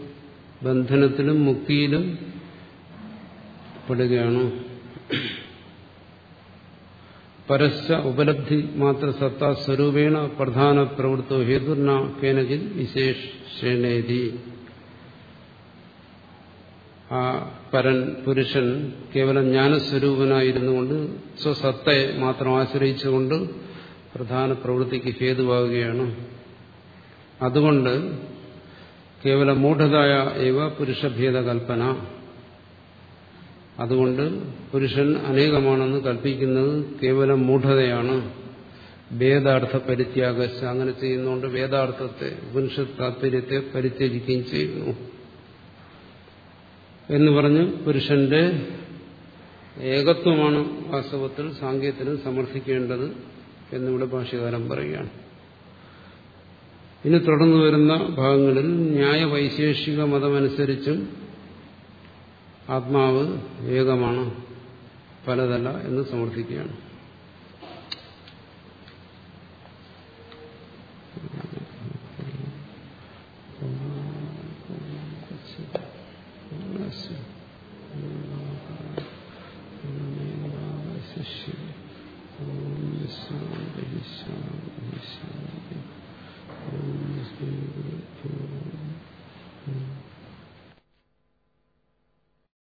ബന്ധനത്തിലും മുക്തിയിലും പെടുകയാണ് പരസ്യ ഉപലബ്ധി മാത്ര സത്താ സ്വരൂപേണ പ്രധാന പ്രവൃത്തോ ഹേതുർണ കേനജിൽ വിശേഷേണേതി ആ പരൻ പുരുഷൻ കേവലം ജ്ഞാനസ്വരൂപനായിരുന്നു കൊണ്ട് സ്വസത്തെ മാത്രം ആശ്രയിച്ചുകൊണ്ട് പ്രധാന പ്രവൃത്തിക്ക് ഹേതുവാകുകയാണ്. അതുകൊണ്ട് കേവല മൂഢതായ ഏവ പുരുഷഭേദകൽപ്പന. അതുകൊണ്ട് പുരുഷൻ അനേകമാണെന്ന് കൽപ്പിക്കുന്നത് കേവലം മൂഢതയാണ്. വേദാർത്ഥ പരിത്യാഗ അങ്ങനെ ചെയ്യുന്നതുകൊണ്ട് വേദാർത്ഥത്തെ ഉപനിഷത്ത് താത്പര്യത്തെ പരിത്യജിക്കുകയും ചെയ്യുന്നു. എന്ന് പറഞ്ഞ് പുരുഷന്റെ ഏകത്വമാണ് വാസ്തവത്തിൽ സാങ്കേതിന് സമർത്ഥിക്കേണ്ടത് എന്നിവിടെ ഭാഷ്യകാരൻ പറയുകയാണ്. ഇനി തുടർന്നു വരുന്ന ഭാഗങ്ങളിൽ ന്യായവൈശേഷിക മതമനുസരിച്ചും ആത്മാവ് ഏകമാണ് പലതല്ല എന്ന് സമർത്ഥിക്കുകയാണ്.